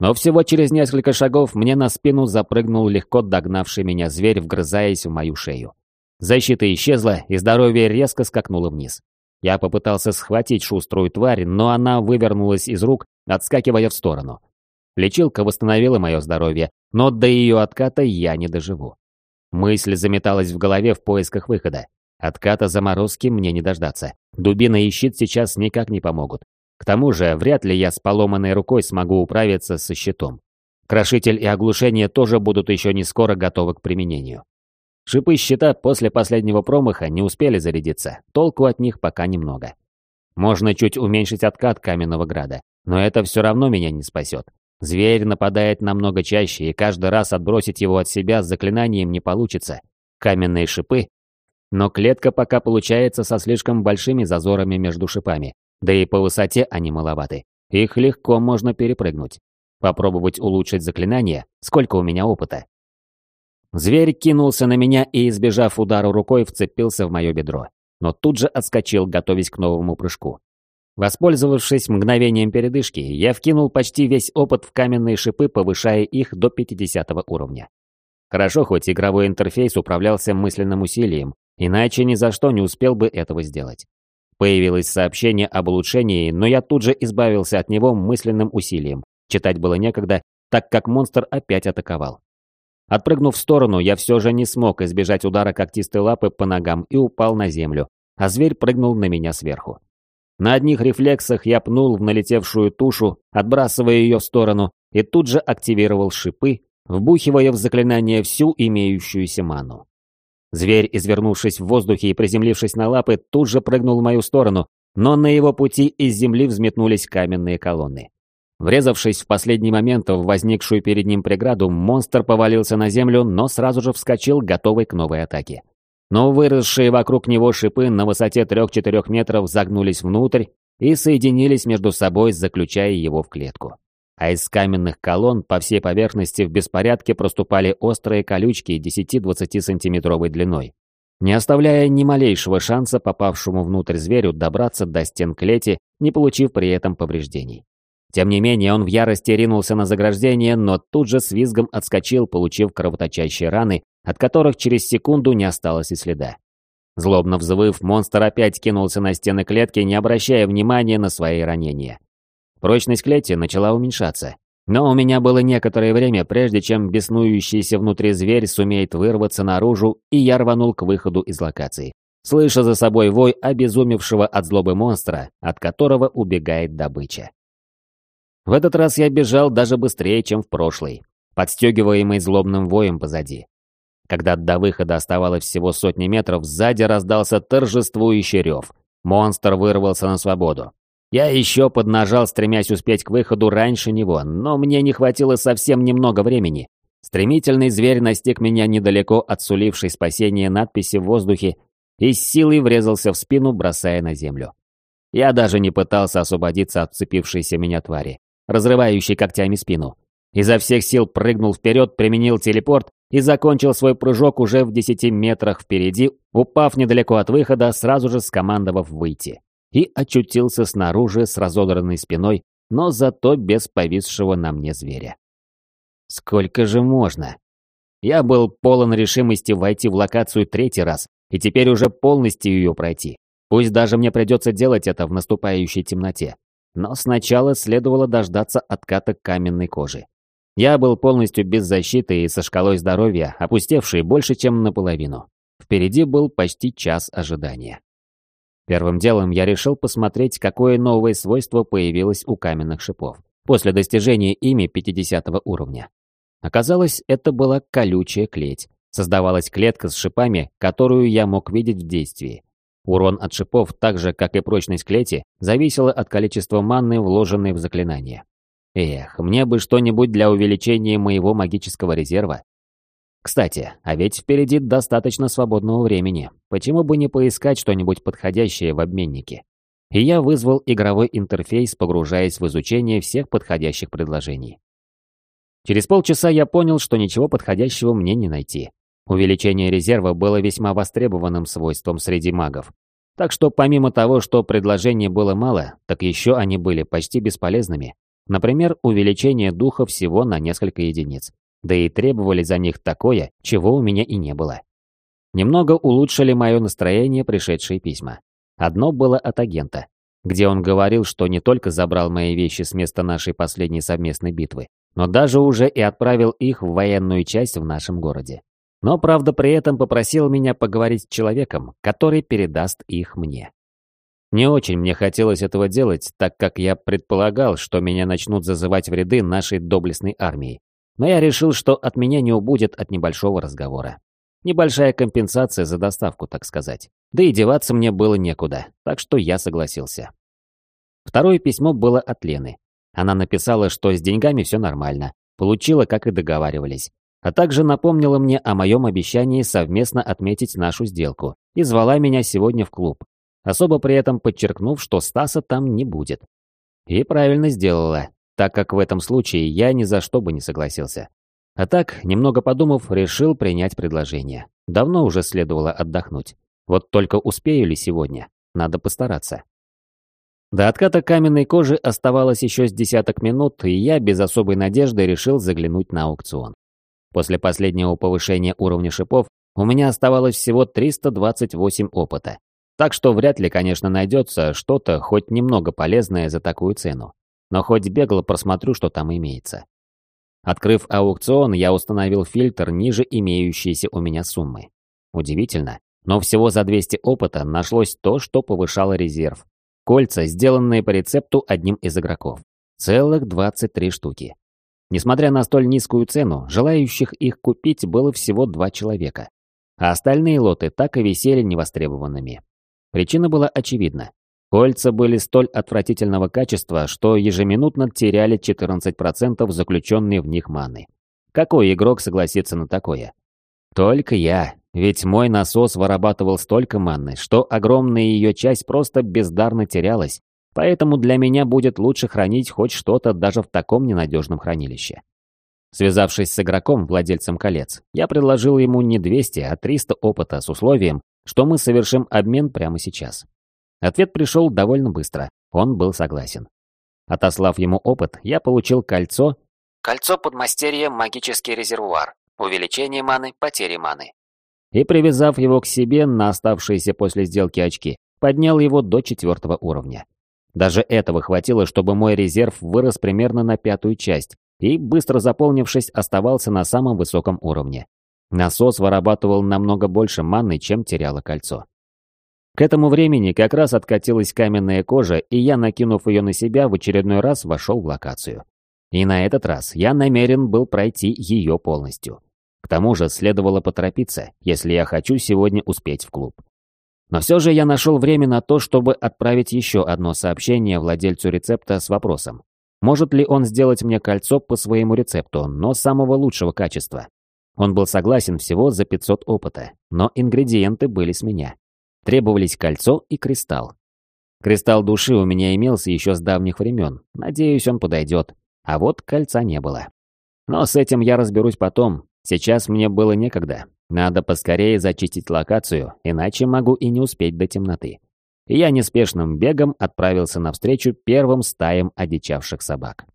[SPEAKER 1] Но всего через несколько шагов мне на спину запрыгнул легко догнавший меня зверь, вгрызаясь в мою шею. Защита исчезла, и здоровье резко скакнуло вниз. Я попытался схватить шуструю тварь, но она вывернулась из рук, отскакивая в сторону. Лечилка восстановила мое здоровье, но до ее отката я не доживу. Мысль заметалась в голове в поисках выхода. Отката заморозки мне не дождаться. Дубина и щит сейчас никак не помогут. К тому же, вряд ли я с поломанной рукой смогу управиться со щитом. Крошитель и оглушение тоже будут еще не скоро готовы к применению. Шипы щита после последнего промаха не успели зарядиться, толку от них пока немного. Можно чуть уменьшить откат каменного града, но это все равно меня не спасет. Зверь нападает намного чаще, и каждый раз отбросить его от себя с заклинанием не получится. Каменные шипы. Но клетка пока получается со слишком большими зазорами между шипами, да и по высоте они маловаты. Их легко можно перепрыгнуть. Попробовать улучшить заклинание, сколько у меня опыта. Зверь кинулся на меня и, избежав удара рукой, вцепился в мое бедро. Но тут же отскочил, готовясь к новому прыжку. Воспользовавшись мгновением передышки, я вкинул почти весь опыт в каменные шипы, повышая их до 50 уровня. Хорошо, хоть игровой интерфейс управлялся мысленным усилием, иначе ни за что не успел бы этого сделать. Появилось сообщение об улучшении, но я тут же избавился от него мысленным усилием. Читать было некогда, так как монстр опять атаковал. Отпрыгнув в сторону, я все же не смог избежать удара когтистой лапы по ногам и упал на землю, а зверь прыгнул на меня сверху. На одних рефлексах я пнул в налетевшую тушу, отбрасывая ее в сторону, и тут же активировал шипы, вбухивая в заклинание всю имеющуюся ману. Зверь, извернувшись в воздухе и приземлившись на лапы, тут же прыгнул в мою сторону, но на его пути из земли взметнулись каменные колонны. Врезавшись в последний момент в возникшую перед ним преграду, монстр повалился на землю, но сразу же вскочил, готовый к новой атаке. Но выросшие вокруг него шипы на высоте 3-4 метров загнулись внутрь и соединились между собой, заключая его в клетку. А из каменных колонн по всей поверхности в беспорядке проступали острые колючки 10-20 сантиметровой длиной, не оставляя ни малейшего шанса попавшему внутрь зверю добраться до стен клети, не получив при этом повреждений. Тем не менее, он в ярости ринулся на заграждение, но тут же с визгом отскочил, получив кровоточащие раны, от которых через секунду не осталось и следа. Злобно взвыв, монстр опять кинулся на стены клетки, не обращая внимания на свои ранения. Прочность клети начала уменьшаться. Но у меня было некоторое время, прежде чем беснующийся внутри зверь сумеет вырваться наружу, и я рванул к выходу из локации, слыша за собой вой обезумевшего от злобы монстра, от которого убегает добыча. В этот раз я бежал даже быстрее, чем в прошлый, подстегиваемый злобным воем позади. Когда до выхода оставалось всего сотни метров, сзади раздался торжествующий рев. Монстр вырвался на свободу. Я еще поднажал, стремясь успеть к выходу раньше него, но мне не хватило совсем немного времени. Стремительный зверь настиг меня недалеко от сулившей спасения надписи в воздухе и с силой врезался в спину, бросая на землю. Я даже не пытался освободиться от цепившейся меня твари разрывающий когтями спину. Изо всех сил прыгнул вперед, применил телепорт и закончил свой прыжок уже в десяти метрах впереди, упав недалеко от выхода, сразу же скомандовав выйти. И очутился снаружи с разодранной спиной, но зато без повисшего на мне зверя. Сколько же можно? Я был полон решимости войти в локацию третий раз, и теперь уже полностью ее пройти. Пусть даже мне придется делать это в наступающей темноте. Но сначала следовало дождаться отката каменной кожи. Я был полностью без защиты и со шкалой здоровья, опустевшей больше, чем наполовину. Впереди был почти час ожидания. Первым делом я решил посмотреть, какое новое свойство появилось у каменных шипов после достижения ими 50 уровня. Оказалось, это была колючая клеть. Создавалась клетка с шипами, которую я мог видеть в действии. Урон от шипов, так же, как и прочность клети, зависела от количества манны, вложенной в заклинание. Эх, мне бы что-нибудь для увеличения моего магического резерва. Кстати, а ведь впереди достаточно свободного времени. Почему бы не поискать что-нибудь подходящее в обменнике? И я вызвал игровой интерфейс, погружаясь в изучение всех подходящих предложений. Через полчаса я понял, что ничего подходящего мне не найти. Увеличение резерва было весьма востребованным свойством среди магов. Так что помимо того, что предложений было мало, так еще они были почти бесполезными. Например, увеличение духа всего на несколько единиц. Да и требовали за них такое, чего у меня и не было. Немного улучшили мое настроение пришедшие письма. Одно было от агента, где он говорил, что не только забрал мои вещи с места нашей последней совместной битвы, но даже уже и отправил их в военную часть в нашем городе. Но, правда, при этом попросил меня поговорить с человеком, который передаст их мне. Не очень мне хотелось этого делать, так как я предполагал, что меня начнут зазывать в ряды нашей доблестной армии. Но я решил, что от меня не убудет от небольшого разговора. Небольшая компенсация за доставку, так сказать. Да и деваться мне было некуда, так что я согласился. Второе письмо было от Лены. Она написала, что с деньгами все нормально, получила, как и договаривались, а также напомнила мне о моем обещании совместно отметить нашу сделку и звала меня сегодня в клуб, особо при этом подчеркнув, что Стаса там не будет. И правильно сделала, так как в этом случае я ни за что бы не согласился. А так, немного подумав, решил принять предложение. Давно уже следовало отдохнуть. Вот только успею ли сегодня? Надо постараться. До отката каменной кожи оставалось еще с десяток минут, и я без особой надежды решил заглянуть на аукцион. После последнего повышения уровня шипов у меня оставалось всего 328 опыта. Так что вряд ли, конечно, найдется что-то хоть немного полезное за такую цену. Но хоть бегло просмотрю, что там имеется. Открыв аукцион, я установил фильтр ниже имеющейся у меня суммы. Удивительно, но всего за 200 опыта нашлось то, что повышало резерв. Кольца, сделанные по рецепту одним из игроков. Целых 23 штуки. Несмотря на столь низкую цену, желающих их купить было всего два человека, а остальные лоты так и висели невостребованными. Причина была очевидна. Кольца были столь отвратительного качества, что ежеминутно теряли 14% заключенной в них маны. Какой игрок согласится на такое? Только я, ведь мой насос вырабатывал столько манны, что огромная ее часть просто бездарно терялась, поэтому для меня будет лучше хранить хоть что-то даже в таком ненадежном хранилище. Связавшись с игроком, владельцем колец, я предложил ему не 200, а 300 опыта с условием, что мы совершим обмен прямо сейчас. Ответ пришел довольно быстро, он был согласен. Отослав ему опыт, я получил кольцо...
[SPEAKER 2] Кольцо подмастерья «Магический резервуар». Увеличение маны, потери маны.
[SPEAKER 1] И привязав его к себе на оставшиеся после сделки очки, поднял его до четвертого уровня. Даже этого хватило, чтобы мой резерв вырос примерно на пятую часть и, быстро заполнившись, оставался на самом высоком уровне. Насос вырабатывал намного больше маны, чем теряло кольцо. К этому времени как раз откатилась каменная кожа, и я, накинув ее на себя, в очередной раз вошел в локацию. И на этот раз я намерен был пройти ее полностью. К тому же следовало поторопиться, если я хочу сегодня успеть в клуб. Но все же я нашел время на то, чтобы отправить еще одно сообщение владельцу рецепта с вопросом. Может ли он сделать мне кольцо по своему рецепту, но самого лучшего качества? Он был согласен всего за 500 опыта, но ингредиенты были с меня. Требовались кольцо и кристалл. Кристалл души у меня имелся еще с давних времен, надеюсь, он подойдет, а вот кольца не было. Но с этим я разберусь потом, сейчас мне было некогда, надо поскорее зачистить локацию, иначе могу и не успеть до темноты. Я неспешным бегом отправился навстречу первым стаям одичавших собак.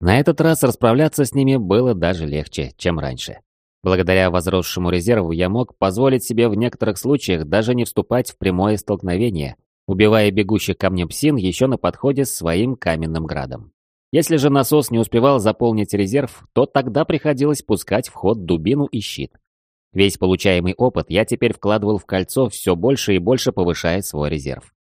[SPEAKER 1] На этот раз расправляться с ними было даже легче, чем раньше. Благодаря возросшему резерву я мог позволить себе в некоторых случаях даже не вступать в прямое столкновение, убивая бегущих ко мне псин еще на подходе с своим каменным градом. Если же насос не успевал заполнить резерв, то тогда приходилось пускать в ход дубину и щит. Весь получаемый опыт я теперь вкладывал в кольцо, все больше и больше повышая свой резерв.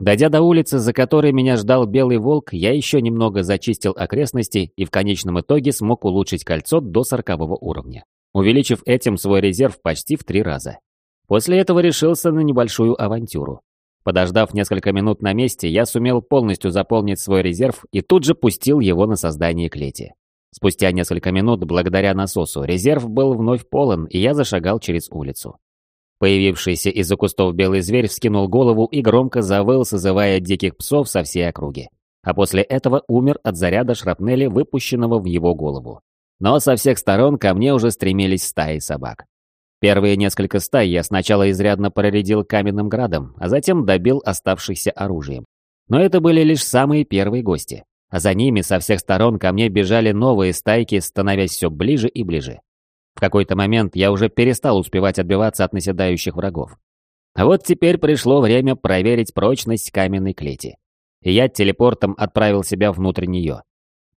[SPEAKER 1] Дойдя до улицы, за которой меня ждал Белый Волк, я еще немного зачистил окрестности и в конечном итоге смог улучшить кольцо до сорокового уровня, увеличив этим свой резерв почти в три раза. После этого решился на небольшую авантюру. Подождав несколько минут на месте, я сумел полностью заполнить свой резерв и тут же пустил его на создание клети. Спустя несколько минут, благодаря насосу, резерв был вновь полон, и я зашагал через улицу. Появившийся из-за кустов белый зверь вскинул голову и громко завыл, созывая диких псов со всей округи. А после этого умер от заряда шрапнели, выпущенного в его голову. Но со всех сторон ко мне уже стремились стаи собак. Первые несколько стай я сначала изрядно проредил каменным градом, а затем добил оставшихся оружием. Но это были лишь самые первые гости. А за ними со всех сторон ко мне бежали новые стайки, становясь все ближе и ближе. В какой-то момент я уже перестал успевать отбиваться от наседающих врагов. А вот теперь пришло время проверить прочность каменной клети. И я телепортом отправил себя внутрь нее.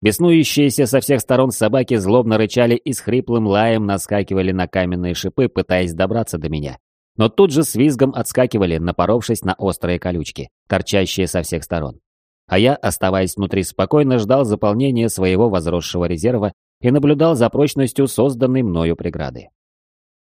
[SPEAKER 1] Беснующиеся со всех сторон собаки злобно рычали и с хриплым лаем наскакивали на каменные шипы, пытаясь добраться до меня. Но тут же с визгом отскакивали, напоровшись на острые колючки, торчащие со всех сторон. А я, оставаясь внутри спокойно, ждал заполнения своего возросшего резерва и наблюдал за прочностью созданной мною преграды.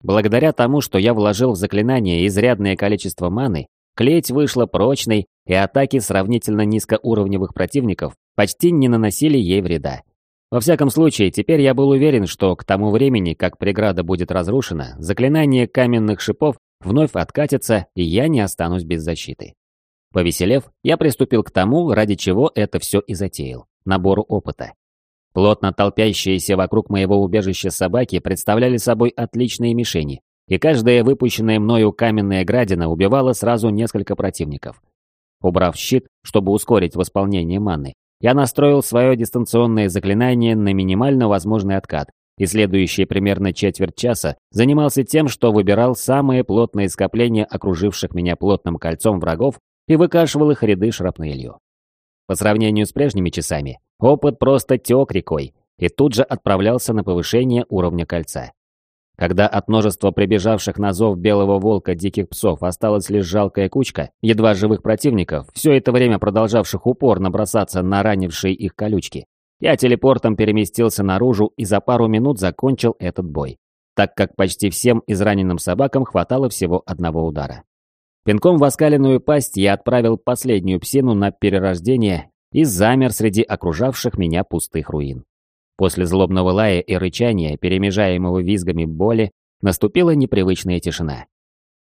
[SPEAKER 1] Благодаря тому, что я вложил в заклинание изрядное количество маны, клеть вышла прочной, и атаки сравнительно низкоуровневых противников почти не наносили ей вреда. Во всяком случае, теперь я был уверен, что к тому времени, как преграда будет разрушена, заклинание каменных шипов вновь откатится, и я не останусь без защиты. Повеселев, я приступил к тому, ради чего это все и затеял – набору опыта. Плотно толпящиеся вокруг моего убежища собаки представляли собой отличные мишени, и каждая выпущенная мною каменная градина убивала сразу несколько противников. Убрав щит, чтобы ускорить восполнение маны, я настроил свое дистанционное заклинание на минимально возможный откат, и следующие примерно четверть часа занимался тем, что выбирал самые плотные скопления окруживших меня плотным кольцом врагов и выкашивал их ряды шрапнелью. По сравнению с прежними часами, опыт просто тек рекой и тут же отправлялся на повышение уровня кольца. Когда от множества прибежавших на зов белого волка диких псов осталась лишь жалкая кучка, едва живых противников, все это время продолжавших упорно бросаться на ранившие их колючки, я телепортом переместился наружу и за пару минут закончил этот бой, так как почти всем израненным собакам хватало всего одного удара. Пинком в оскаленную пасть я отправил последнюю псину на перерождение и замер среди окружавших меня пустых руин. После злобного лая и рычания, перемежаемого визгами боли, наступила непривычная тишина.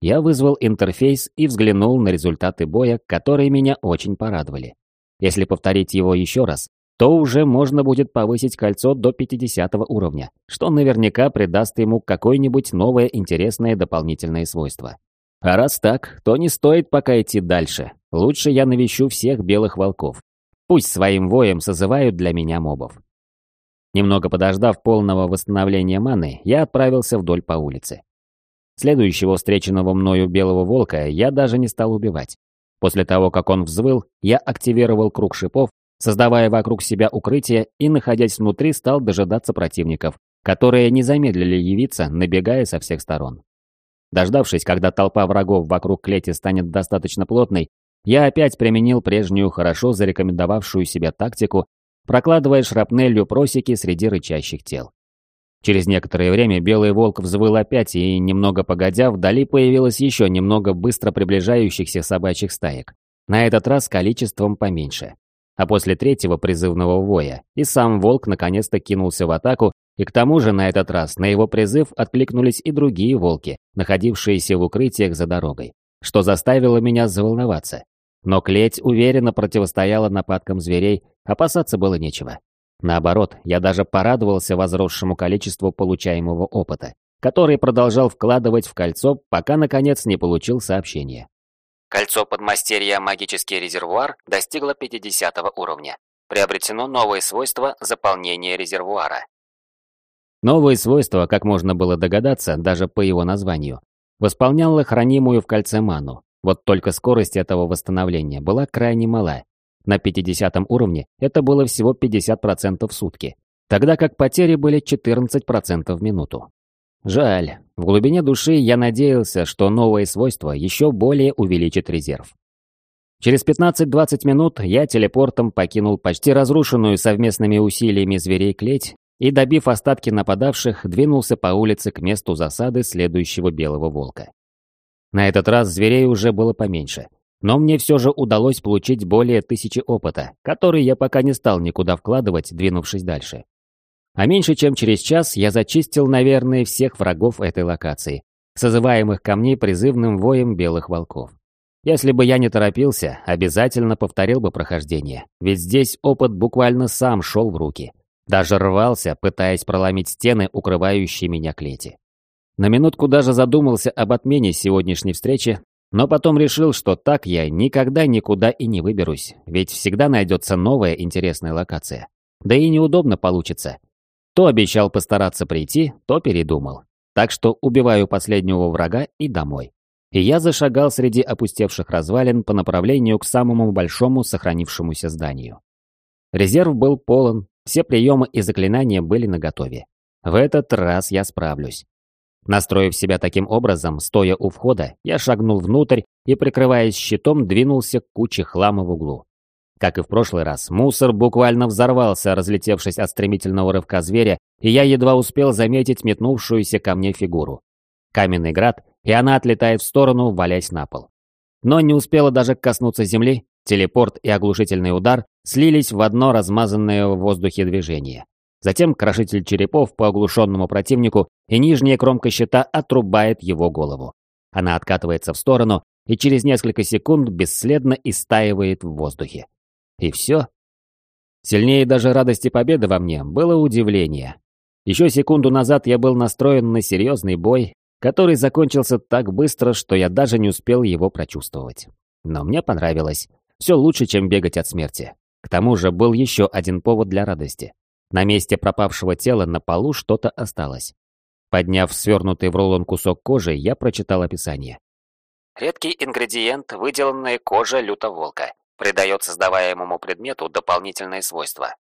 [SPEAKER 1] Я вызвал интерфейс и взглянул на результаты боя, которые меня очень порадовали. Если повторить его еще раз, то уже можно будет повысить кольцо до 50 уровня, что наверняка придаст ему какое-нибудь новое интересное дополнительное свойство. А раз так, то не стоит пока идти дальше. Лучше я навещу всех белых волков. Пусть своим воем созывают для меня мобов. Немного подождав полного восстановления маны, я отправился вдоль по улице. Следующего встреченного мною белого волка я даже не стал убивать. После того, как он взвыл, я активировал круг шипов, создавая вокруг себя укрытие и, находясь внутри, стал дожидаться противников, которые не замедлили явиться, набегая со всех сторон. Дождавшись, когда толпа врагов вокруг клети станет достаточно плотной, я опять применил прежнюю хорошо зарекомендовавшую себя тактику, прокладывая шрапнелью просеки среди рычащих тел. Через некоторое время белый волк взвыл опять, и, немного погодя, вдали появилось еще немного быстро приближающихся собачьих стаек. На этот раз количеством поменьше. А после третьего призывного воя и сам волк наконец-то кинулся в атаку, и к тому же на этот раз на его призыв откликнулись и другие волки, находившиеся в укрытиях за дорогой, что заставило меня заволноваться. Но клеть уверенно противостояла нападкам зверей, опасаться было нечего. Наоборот, я даже порадовался возросшему количеству получаемого опыта, который продолжал вкладывать в кольцо, пока наконец не получил сообщение.
[SPEAKER 2] Кольцо подмастерья «Магический резервуар» достигло 50 уровня. Приобретено новое свойство заполнения резервуара.
[SPEAKER 1] Новое свойство, как можно было догадаться, даже по его названию, восполняло хранимую в кольце ману. Вот только скорость этого восстановления была крайне мала, на 50 уровне это было всего 50% в сутки, тогда как потери были 14% в минуту. Жаль, в глубине души я надеялся, что новое свойство еще более увеличит резерв. Через 15-20 минут я телепортом покинул почти разрушенную совместными усилиями зверей клеть и, добив остатки нападавших, двинулся по улице к месту засады следующего белого волка. На этот раз зверей уже было поменьше, но мне все же удалось получить более тысячи опыта, который я пока не стал никуда вкладывать, двинувшись дальше. А меньше чем через час я зачистил, наверное, всех врагов этой локации, созываемых ко мне призывным воем белых волков. Если бы я не торопился, обязательно повторил бы прохождение, ведь здесь опыт буквально сам шел в руки. Даже рвался, пытаясь проломить стены, укрывающие меня клети. На минутку даже задумался об отмене сегодняшней встречи, но потом решил, что так я никогда никуда и не выберусь, ведь всегда найдется новая интересная локация. Да и неудобно получится. То обещал постараться прийти, то передумал. Так что убиваю последнего врага и домой. И я зашагал среди опустевших развалин по направлению к самому большому сохранившемуся зданию. Резерв был полон, все приемы и заклинания были наготове. В этот раз я справлюсь. Настроив себя таким образом, стоя у входа, я шагнул внутрь и, прикрываясь щитом, двинулся к куче хлама в углу. Как и в прошлый раз, мусор буквально взорвался, разлетевшись от стремительного рывка зверя, и я едва успел заметить метнувшуюся ко мне фигуру. Каменный град, и она отлетает в сторону, валясь на пол. Но не успела даже коснуться земли, телепорт и оглушительный удар слились в одно размазанное в воздухе движение. Затем крошитель черепов по оглушенному противнику, и нижняя кромка щита отрубает его голову. Она откатывается в сторону и через несколько секунд бесследно истаивает в воздухе. И все. Сильнее даже радости победы во мне было удивление. Еще секунду назад я был настроен на серьезный бой, который закончился так быстро, что я даже не успел его прочувствовать. Но мне понравилось. Все лучше, чем бегать от смерти. К тому же был еще один повод для радости. На месте пропавшего тела на полу что-то осталось. Подняв свернутый в рулон кусок кожи, я прочитал описание.
[SPEAKER 2] Редкий ингредиент, выделанная кожа лютоволка, придает создаваемому предмету дополнительные свойства.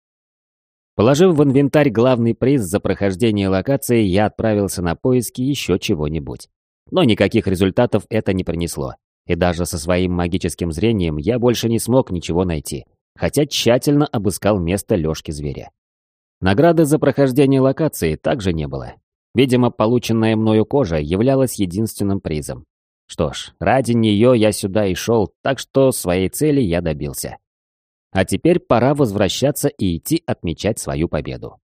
[SPEAKER 1] Положив в инвентарь главный приз за прохождение локации, я отправился на поиски еще чего-нибудь. Но никаких результатов это не принесло. И даже со своим магическим зрением я больше не смог ничего найти, хотя тщательно обыскал место лёжки зверя. Награды за прохождение локации также не было. Видимо, полученная мною кожа являлась единственным призом. Что ж, ради нее я сюда и шел, так что своей цели я добился. А теперь пора возвращаться и идти отмечать свою победу.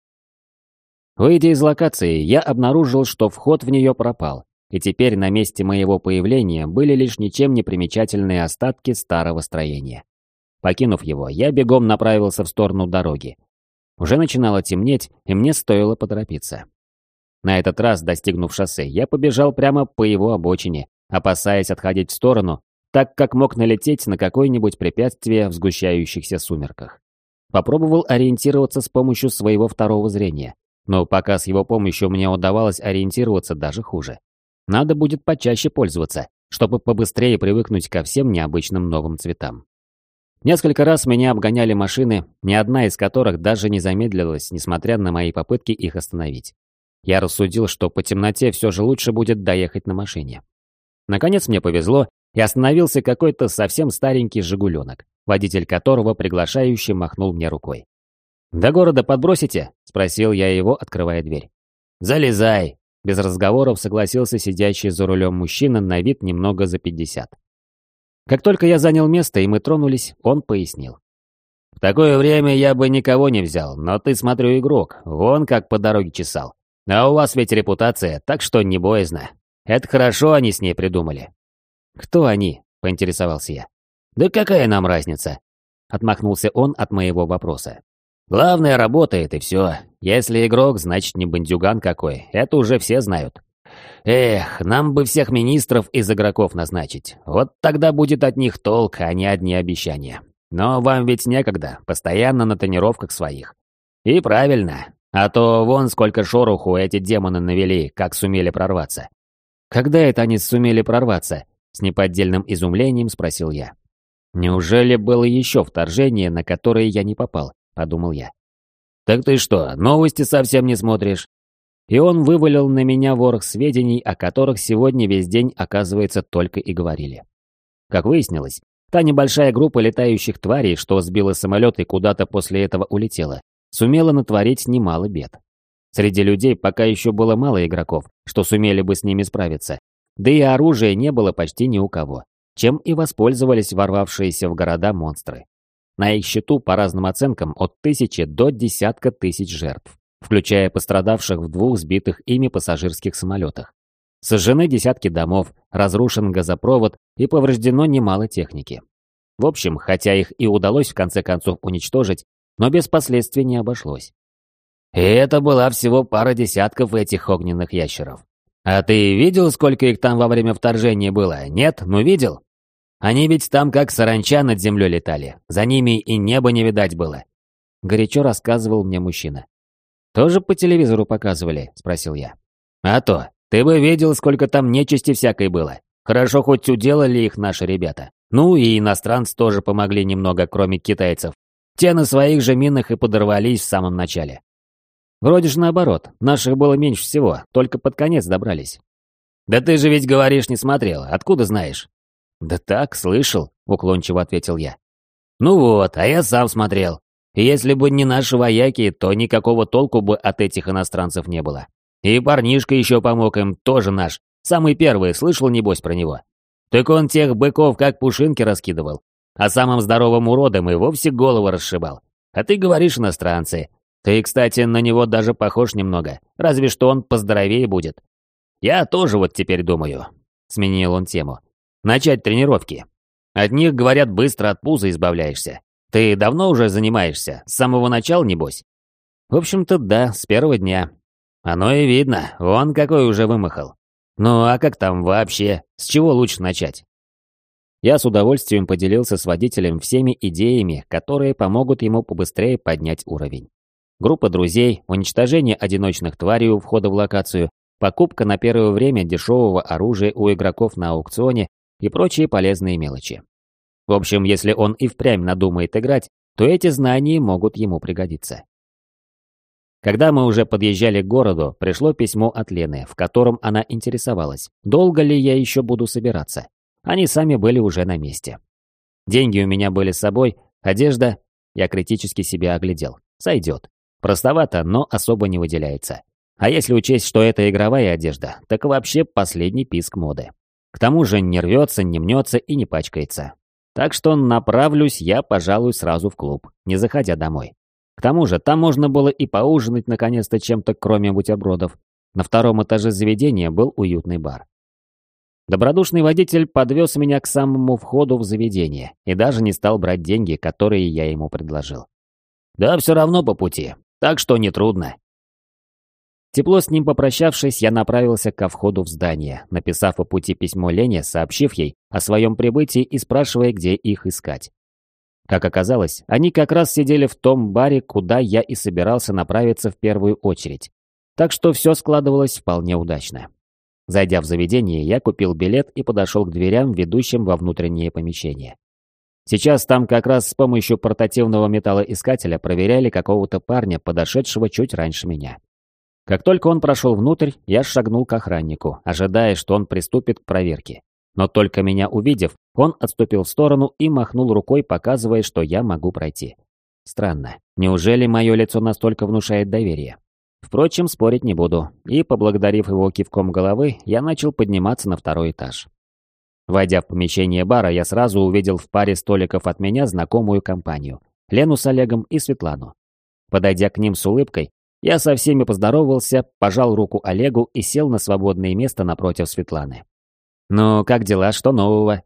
[SPEAKER 1] Выйдя из локации, я обнаружил, что вход в нее пропал, и теперь на месте моего появления были лишь ничем не примечательные остатки старого строения. Покинув его, я бегом направился в сторону дороги. Уже начинало темнеть, и мне стоило поторопиться. На этот раз, достигнув шоссе, я побежал прямо по его обочине, опасаясь отходить в сторону, так как мог налететь на какое-нибудь препятствие в сгущающихся сумерках. Попробовал ориентироваться с помощью своего второго зрения, но пока с его помощью мне удавалось ориентироваться даже хуже. Надо будет почаще пользоваться, чтобы побыстрее привыкнуть ко всем необычным новым цветам. Несколько раз меня обгоняли машины, ни одна из которых даже не замедлилась, несмотря на мои попытки их остановить. Я рассудил, что по темноте все же лучше будет доехать на машине. Наконец мне повезло, и остановился какой-то совсем старенький «Жигуленок», водитель которого приглашающе махнул мне рукой. «До города подбросите?» — спросил я его, открывая дверь. «Залезай!» — без разговоров согласился сидящий за рулем мужчина на вид немного за пятьдесят. Как только я занял место и мы тронулись, он пояснил. «В такое время я бы никого не взял, но ты, смотрю, игрок, вон как по дороге чесал. А у вас ведь репутация, так что не боязно. Это хорошо они с ней придумали». «Кто они?» — поинтересовался я. «Да какая нам разница?» — отмахнулся он от моего вопроса. Главное, работает, и все. Если игрок, значит не бандюган какой. Это уже все знают. Эх, нам бы всех министров из игроков назначить. Вот тогда будет от них толк, а не одни обещания. Но вам ведь некогда, постоянно на тренировках своих. И правильно. А то вон сколько шороху эти демоны навели, как сумели прорваться. Когда это они сумели прорваться? С неподдельным изумлением спросил я. Неужели было еще вторжение, на которое я не попал? — подумал я. «Так ты что, новости совсем не смотришь?» И он вывалил на меня ворох сведений, о которых сегодня весь день, оказывается, только и говорили. Как выяснилось, та небольшая группа летающих тварей, что сбила самолет и куда-то после этого улетела, сумела натворить немало бед. Среди людей пока еще было мало игроков, что сумели бы с ними справиться, да и оружия не было почти ни у кого, чем и воспользовались ворвавшиеся в города монстры. На их счету, по разным оценкам, от тысячи до десятка тысяч жертв, включая пострадавших в двух сбитых ими пассажирских самолетах. Сожжены десятки домов, разрушен газопровод и повреждено немало техники. В общем, хотя их и удалось в конце концов уничтожить, но без последствий не обошлось. И это была всего пара десятков этих огненных ящеров. А ты видел, сколько их там во время вторжения было? Нет? Ну видел? Они ведь там как саранча над землей летали. За ними и неба не видать было. Горячо рассказывал мне мужчина. «Тоже по телевизору показывали?» – спросил я. «А то. Ты бы видел, сколько там нечисти всякой было. Хорошо хоть уделали их наши ребята. Ну и иностранцы тоже помогли немного, кроме китайцев. Те на своих же минах и подорвались в самом начале. Вроде же наоборот, наших было меньше всего, только под конец добрались. Да ты же ведь говоришь не смотрел, откуда знаешь? «Да так, слышал», — уклончиво ответил я. «Ну вот, а я сам смотрел. Если бы не наши вояки, то никакого толку бы от этих иностранцев не было. И парнишка еще помог им, тоже наш. Самый первый, слышал, небось, про него. Так он тех быков как пушинки раскидывал. А самым здоровым уродом и вовсе голову расшибал. А ты говоришь иностранцы. Ты, кстати, на него даже похож немного. Разве что он поздоровее будет. Я тоже вот теперь думаю. Сменил он тему. Начать тренировки. От них, говорят, быстро от пуза избавляешься. Ты давно уже занимаешься? С самого начала, небось? В общем-то, да, с первого дня. Оно и видно, он какой уже вымахал. Ну а как там вообще? С чего лучше начать? Я с удовольствием поделился с водителем всеми идеями, которые помогут ему побыстрее поднять уровень. Группа друзей, уничтожение одиночных тварей у входа в локацию, покупка на первое время дешевого оружия у игроков на аукционе и прочие полезные мелочи. В общем, если он и впрямь надумает играть, то эти знания могут ему пригодиться. Когда мы уже подъезжали к городу, пришло письмо от Лены, в котором она интересовалась, долго ли я еще буду собираться. Они сами были уже на месте. Деньги у меня были с собой, одежда... Я критически себя оглядел. Сойдет. Простовато, но особо не выделяется. А если учесть, что это игровая одежда, так вообще последний писк моды. К тому же не рвется, не мнется и не пачкается. Так что направлюсь я, пожалуй, сразу в клуб, не заходя домой. К тому же там можно было и поужинать наконец-то чем-то, кроме бутербродов. На втором этаже заведения был уютный бар. Добродушный водитель подвез меня к самому входу в заведение и даже не стал брать деньги, которые я ему предложил. Да все равно по пути, так что нетрудно. Тепло с ним попрощавшись, я направился ко входу в здание, написав по пути письмо Лене, сообщив ей о своем прибытии и спрашивая, где их искать. Как оказалось, они как раз сидели в том баре, куда я и собирался направиться в первую очередь. Так что все складывалось вполне удачно. Зайдя в заведение, я купил билет и подошел к дверям, ведущим во внутреннее помещение. Сейчас там как раз с помощью портативного металлоискателя проверяли какого-то парня, подошедшего чуть раньше меня. Как только он прошел внутрь, я шагнул к охраннику, ожидая, что он приступит к проверке. Но только меня увидев, он отступил в сторону и махнул рукой, показывая, что я могу пройти. Странно. Неужели мое лицо настолько внушает доверие? Впрочем, спорить не буду, и, поблагодарив его кивком головы, я начал подниматься на второй этаж. Войдя в помещение бара, я сразу увидел в паре столиков от меня знакомую компанию – Лену с Олегом и Светлану. Подойдя к ним с улыбкой, я со всеми поздоровался, пожал руку Олегу и сел на свободное место напротив Светланы. «Ну, как дела? Что нового?»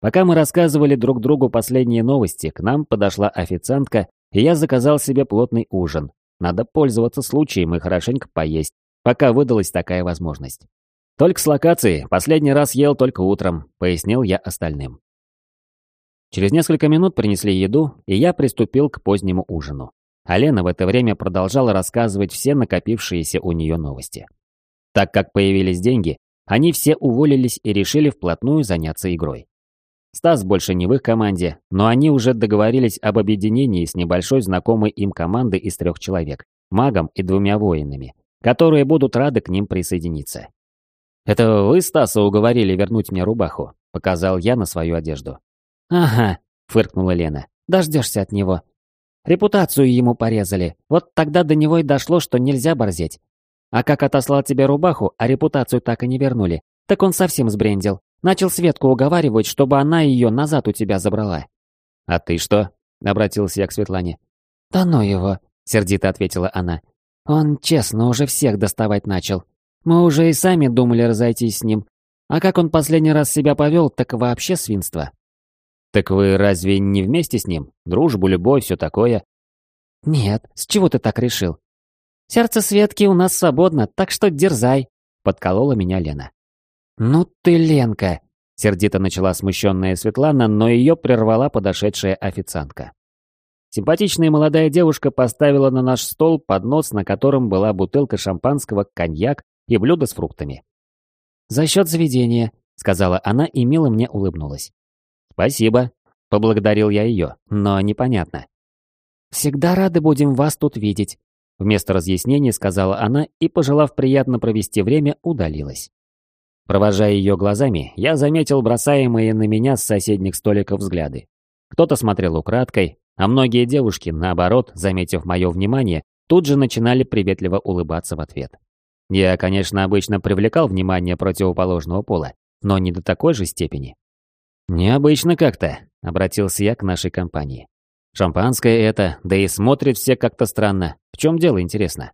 [SPEAKER 1] Пока мы рассказывали друг другу последние новости, к нам подошла официантка, и я заказал себе плотный ужин, надо пользоваться случаем и хорошенько поесть, пока выдалась такая возможность. Только с локации, последний раз ел только утром, пояснил я остальным. Через несколько минут принесли еду, и я приступил к позднему ужину. А Лена в это время продолжала рассказывать все накопившиеся у нее новости. Так как появились деньги, они все уволились и решили вплотную заняться игрой. Стас больше не в их команде, но они уже договорились об объединении с небольшой знакомой им командой из трех человек, магом и двумя воинами, которые будут рады к ним присоединиться. «Это вы Стаса уговорили вернуть мне рубаху?» – показал я на свою одежду.
[SPEAKER 3] «Ага», – фыркнула Лена, – «дождешься от него. Репутацию ему порезали, вот тогда до него и дошло, что нельзя борзеть. А как отослал тебе рубаху, а репутацию так и не вернули, так он совсем сбрендил. Начал Светку уговаривать, чтобы она ее назад у тебя забрала.
[SPEAKER 1] «А ты что?» — обратился я к Светлане.
[SPEAKER 3] «Да ну его», — сердито ответила она. «Он честно уже всех доставать начал. Мы уже и сами думали разойтись с ним. А как он последний раз себя повел, так вообще свинство».
[SPEAKER 1] «Так вы разве не вместе с ним? Дружбу, любовь, все такое?»
[SPEAKER 3] «Нет, с чего ты так решил?» «Сердце Светки у нас свободно, так что дерзай», — подколола меня Лена. «Ну ты, Ленка!» — сердито начала смущенная Светлана, но ее прервала подошедшая официантка. Симпатичная молодая девушка поставила на наш стол поднос, на котором была бутылка шампанского, коньяк и блюдо с фруктами. «За счет заведения», — сказала она и мило мне улыбнулась. «Спасибо», — поблагодарил я ее, но непонятно. «Всегда рады будем вас тут видеть», — вместо разъяснений сказала она и, пожелав приятно провести время, удалилась. Провожая ее глазами, я заметил бросаемые на меня с соседних столиков взгляды. Кто-то смотрел украдкой, а многие девушки, наоборот, заметив мое внимание, тут же начинали приветливо улыбаться в ответ. Я, конечно, обычно привлекал внимание противоположного пола, но не до такой же степени. «Необычно как-то», — обратился я к нашей компании. «Шампанское это, да и смотрят все как-то странно. В чем дело, интересно?»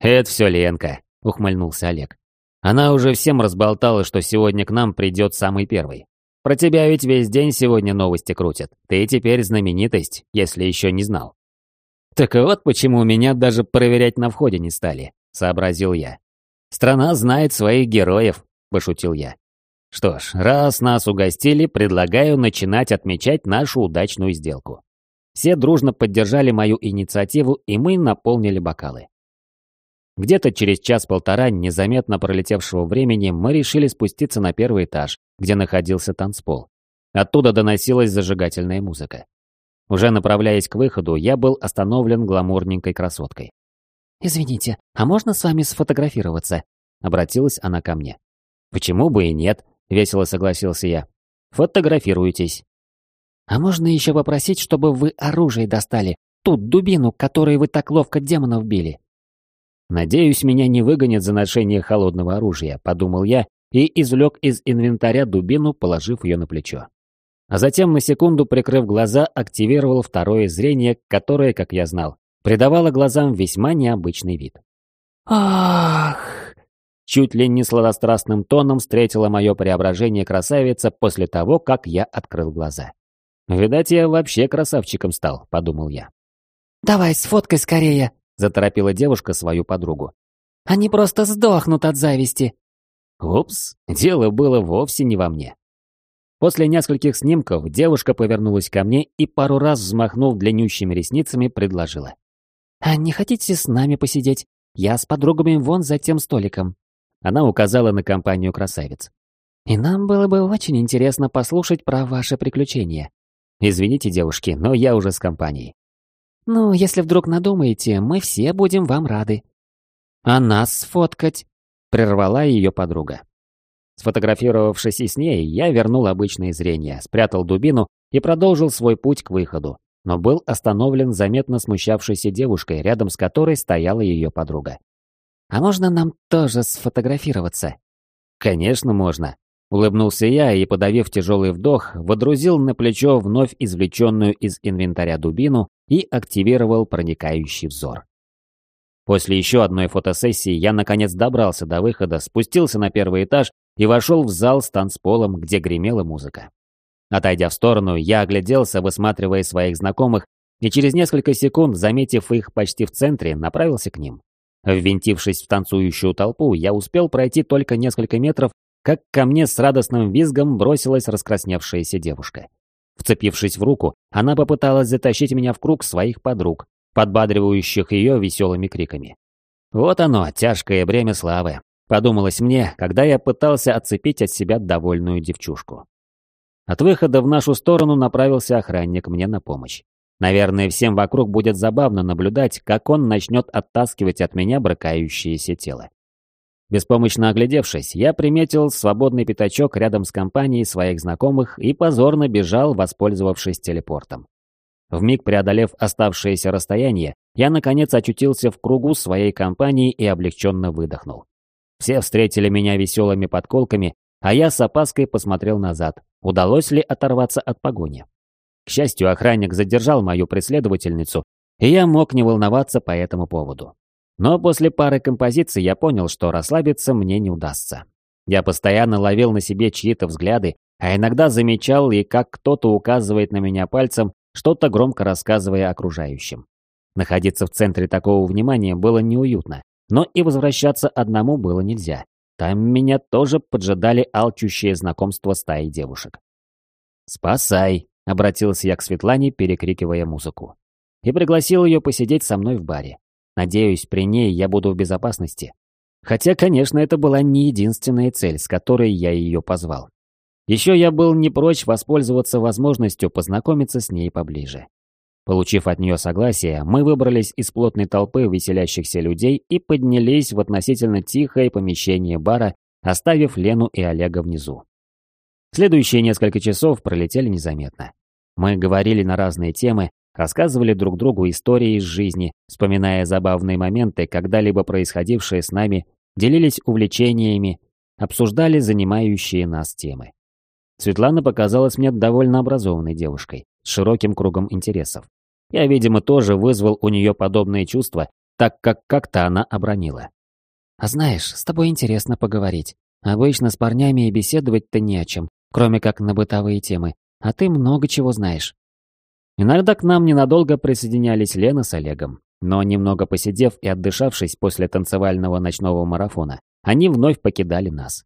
[SPEAKER 3] «Это все Ленка», — ухмыльнулся Олег. Она уже всем разболтала, что сегодня к нам придет самый первый. Про тебя ведь весь день сегодня новости крутят. Ты теперь знаменитость, если еще не знал. Так вот почему меня даже проверять на входе не стали, сообразил я. Страна знает своих героев, пошутил я. Что ж, раз нас угостили, предлагаю начинать отмечать нашу удачную сделку. Все дружно поддержали мою инициативу, и мы наполнили бокалы. Где-то через час-полтора незаметно пролетевшего времени мы решили спуститься на первый этаж, где находился танцпол. Оттуда доносилась зажигательная музыка. Уже направляясь к выходу, я был остановлен гламурненькой красоткой. «Извините, а можно с вами сфотографироваться?» Обратилась она ко мне.
[SPEAKER 1] «Почему бы и нет?» — весело согласился я. «Фотографируйтесь».
[SPEAKER 3] «А можно еще попросить, чтобы вы оружие достали? Ту дубину, которой вы так ловко демонов били?»
[SPEAKER 1] «Надеюсь, меня не выгонят за ношение холодного оружия», — подумал я и извлек из инвентаря дубину, положив ее на плечо. А затем, на секунду прикрыв глаза, активировал второе зрение, которое, как я знал, придавало глазам весьма необычный вид. «Ах!» Чуть ли не сладострастным тоном встретила мое преображение красавица после того, как я открыл глаза. «Видать, я вообще красавчиком стал», — подумал я.
[SPEAKER 3] «Давай, сфоткай скорее», — заторопила девушка свою подругу. «Они просто сдохнут от зависти».
[SPEAKER 1] Упс, дело было вовсе не во мне. После нескольких снимков девушка повернулась ко мне и пару раз, взмахнув длиннющими ресницами, предложила.
[SPEAKER 3] «А не хотите с нами посидеть? Я с подругами вон за тем столиком».
[SPEAKER 1] Она указала на компанию красавиц.
[SPEAKER 3] «И нам было бы очень интересно послушать про ваши приключения».
[SPEAKER 1] «Извините, девушки, но я уже с компанией».
[SPEAKER 3] «Ну, если вдруг надумаете, мы все будем вам рады».
[SPEAKER 1] «А нас сфоткать?» — прервала ее подруга. Сфотографировавшись и с ней, я вернул обычное зрение, спрятал дубину и продолжил свой путь к выходу, но был остановлен заметно смущавшейся девушкой, рядом с которой стояла ее подруга.
[SPEAKER 3] «А можно нам тоже сфотографироваться?»
[SPEAKER 1] «Конечно можно», — улыбнулся я и, подавив тяжелый вдох, водрузил на плечо вновь извлеченную из инвентаря дубину и активировал проникающий взор. После еще одной фотосессии я наконец добрался до выхода, спустился на первый этаж и вошел в зал с танцполом, где гремела музыка. Отойдя в сторону, я огляделся, высматривая своих знакомых, и через несколько секунд, заметив их почти в центре, направился к ним. Ввинтившись в танцующую толпу, я успел пройти только несколько метров, как ко мне с радостным визгом бросилась раскрасневшаяся девушка. Вцепившись в руку, она попыталась затащить меня в круг своих подруг, подбадривающих ее веселыми криками. Вот оно, тяжкое бремя славы. Подумалось мне, когда я пытался отцепить от себя довольную девчушку. От выхода в нашу сторону направился охранник мне на помощь. Наверное, всем вокруг будет забавно наблюдать, как он начнет оттаскивать от меня брыкающееся тело. Беспомощно оглядевшись, я приметил свободный пятачок рядом с компанией своих знакомых и позорно бежал, воспользовавшись телепортом. Вмиг преодолев оставшееся расстояние, я наконец очутился в кругу своей компании и облегченно выдохнул. Все встретили меня веселыми подколками, а я с опаской посмотрел назад, удалось ли оторваться от погони. К счастью, охранник задержал мою преследовательницу, и я мог не волноваться по этому поводу. Но после пары композиций я понял, что расслабиться мне не удастся. Я постоянно ловил на себе чьи-то взгляды, а иногда замечал и как кто-то указывает на меня пальцем, что-то громко рассказывая окружающим. Находиться в центре такого внимания было неуютно, но и возвращаться одному было нельзя. Там меня тоже поджидали алчущие знакомства стаи девушек. «Спасай!» — обратился я к Светлане, перекрикивая музыку. И пригласил ее посидеть со мной в баре. Надеюсь, при ней я буду в безопасности. Хотя, конечно, это была не единственная цель, с которой я ее позвал. Еще я был не прочь воспользоваться возможностью познакомиться с ней поближе. Получив от нее согласие, мы выбрались из плотной толпы веселящихся людей и поднялись в относительно тихое помещение бара, оставив Лену и Олега внизу. Следующие несколько часов пролетели незаметно. Мы говорили на разные темы, рассказывали друг другу истории из жизни, вспоминая забавные моменты, когда-либо происходившие с нами, делились увлечениями, обсуждали занимающие нас темы. Светлана показалась мне довольно образованной девушкой, с широким кругом интересов. Я, видимо, тоже вызвал у нее подобные чувства, так как как-то она обронила.
[SPEAKER 3] «А знаешь, с тобой интересно поговорить. Обычно с парнями и беседовать-то не о чем, кроме как на бытовые темы, а ты много чего знаешь».
[SPEAKER 1] Иногда к нам ненадолго присоединялись Лена с Олегом, но немного посидев и отдышавшись после танцевального ночного марафона, они вновь покидали нас.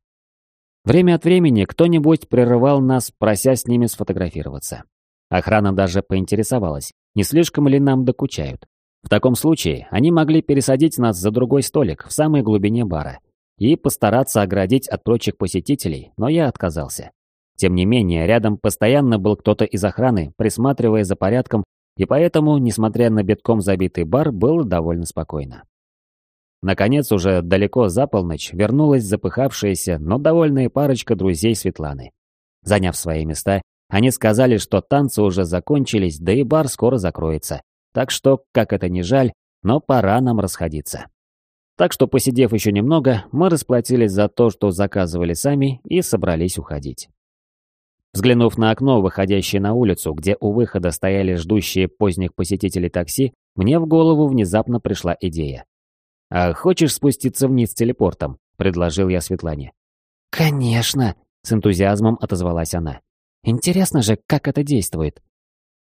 [SPEAKER 1] Время от времени кто-нибудь прерывал нас, прося с ними сфотографироваться. Охрана даже поинтересовалась, не слишком ли нам докучают. В таком случае они могли пересадить нас за другой столик в самой глубине бара и постараться оградить от прочих посетителей, но я отказался. Тем не менее, рядом постоянно был кто-то из охраны, присматривая за порядком, и поэтому, несмотря на битком забитый бар, было довольно спокойно. Наконец, уже далеко за полночь вернулась запыхавшаяся, но довольная парочка друзей Светланы. Заняв свои места, они сказали, что танцы уже закончились, да и бар скоро закроется. Так что, как это ни жаль, но пора нам расходиться. Так что, посидев еще немного, мы расплатились за то, что заказывали сами, и собрались уходить. Взглянув на окно, выходящее на улицу, где у выхода стояли ждущие поздних посетителей такси, мне в голову внезапно пришла идея. «А хочешь спуститься вниз телепортом?» – предложил я Светлане.
[SPEAKER 3] «Конечно!» – с энтузиазмом отозвалась она. «Интересно же, как это действует».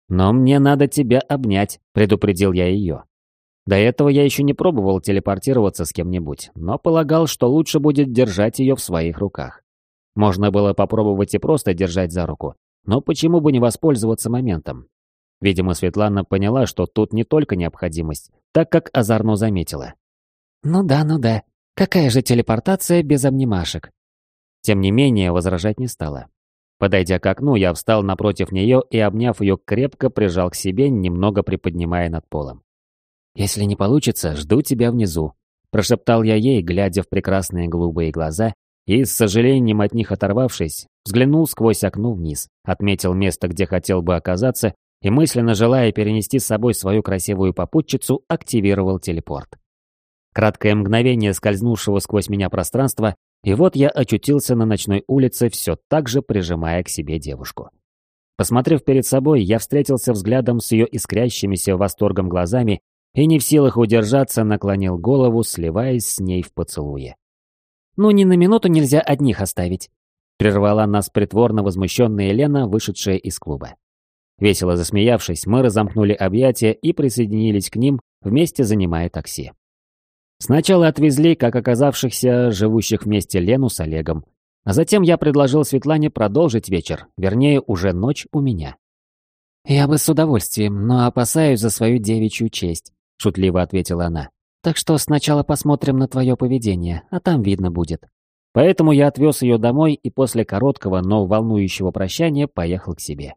[SPEAKER 1] «Но мне надо тебя обнять», – предупредил я ее. До этого я еще не пробовал телепортироваться с кем-нибудь, но полагал, что лучше будет держать ее в своих руках. Можно было попробовать и просто держать за руку, но почему бы не воспользоваться моментом? Видимо, Светлана поняла, что тут не только необходимость, так как озорно заметила.
[SPEAKER 3] «Ну да, ну да. Какая же телепортация без обнимашек?»
[SPEAKER 1] Тем не менее, возражать не стала. Подойдя к окну, я встал напротив нее и, обняв ее, крепко прижал к себе, немного приподнимая над полом. «Если не получится, жду тебя внизу», – прошептал я ей, глядя в прекрасные голубые глаза, и, с сожалением от них оторвавшись, взглянул сквозь окно вниз, отметил место, где хотел бы оказаться, и мысленно желая перенести с собой свою красивую попутчицу, активировал телепорт. Краткое мгновение скользнувшего сквозь меня пространства, и вот я очутился на ночной улице, все так же прижимая к себе девушку. Посмотрев перед собой, я встретился взглядом с ее искрящимися восторгом глазами и не в силах удержаться, наклонил голову, сливаясь с ней в поцелуе.
[SPEAKER 3] «Ну, ни на минуту нельзя одних оставить», —
[SPEAKER 1] прервала нас притворно возмущенная Лена, вышедшая из клуба. Весело засмеявшись, мы разомкнули объятия и присоединились к ним, вместе занимая такси. Сначала отвезли, как оказавшихся, живущих вместе Лену с Олегом. А затем я предложил Светлане продолжить вечер, вернее, уже ночь у меня.
[SPEAKER 3] «Я бы с удовольствием, но опасаюсь за свою девичью честь», — шутливо ответила она. «Так что сначала посмотрим на твое поведение, а там видно будет».
[SPEAKER 1] Поэтому я отвез ее домой и после короткого, но волнующего прощания поехал к себе.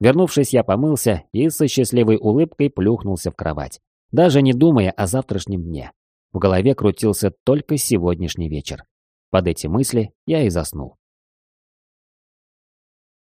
[SPEAKER 1] Вернувшись, я помылся и со счастливой улыбкой плюхнулся в кровать, даже не думая о завтрашнем дне. В голове крутился только сегодняшний вечер. Под эти мысли я и заснул.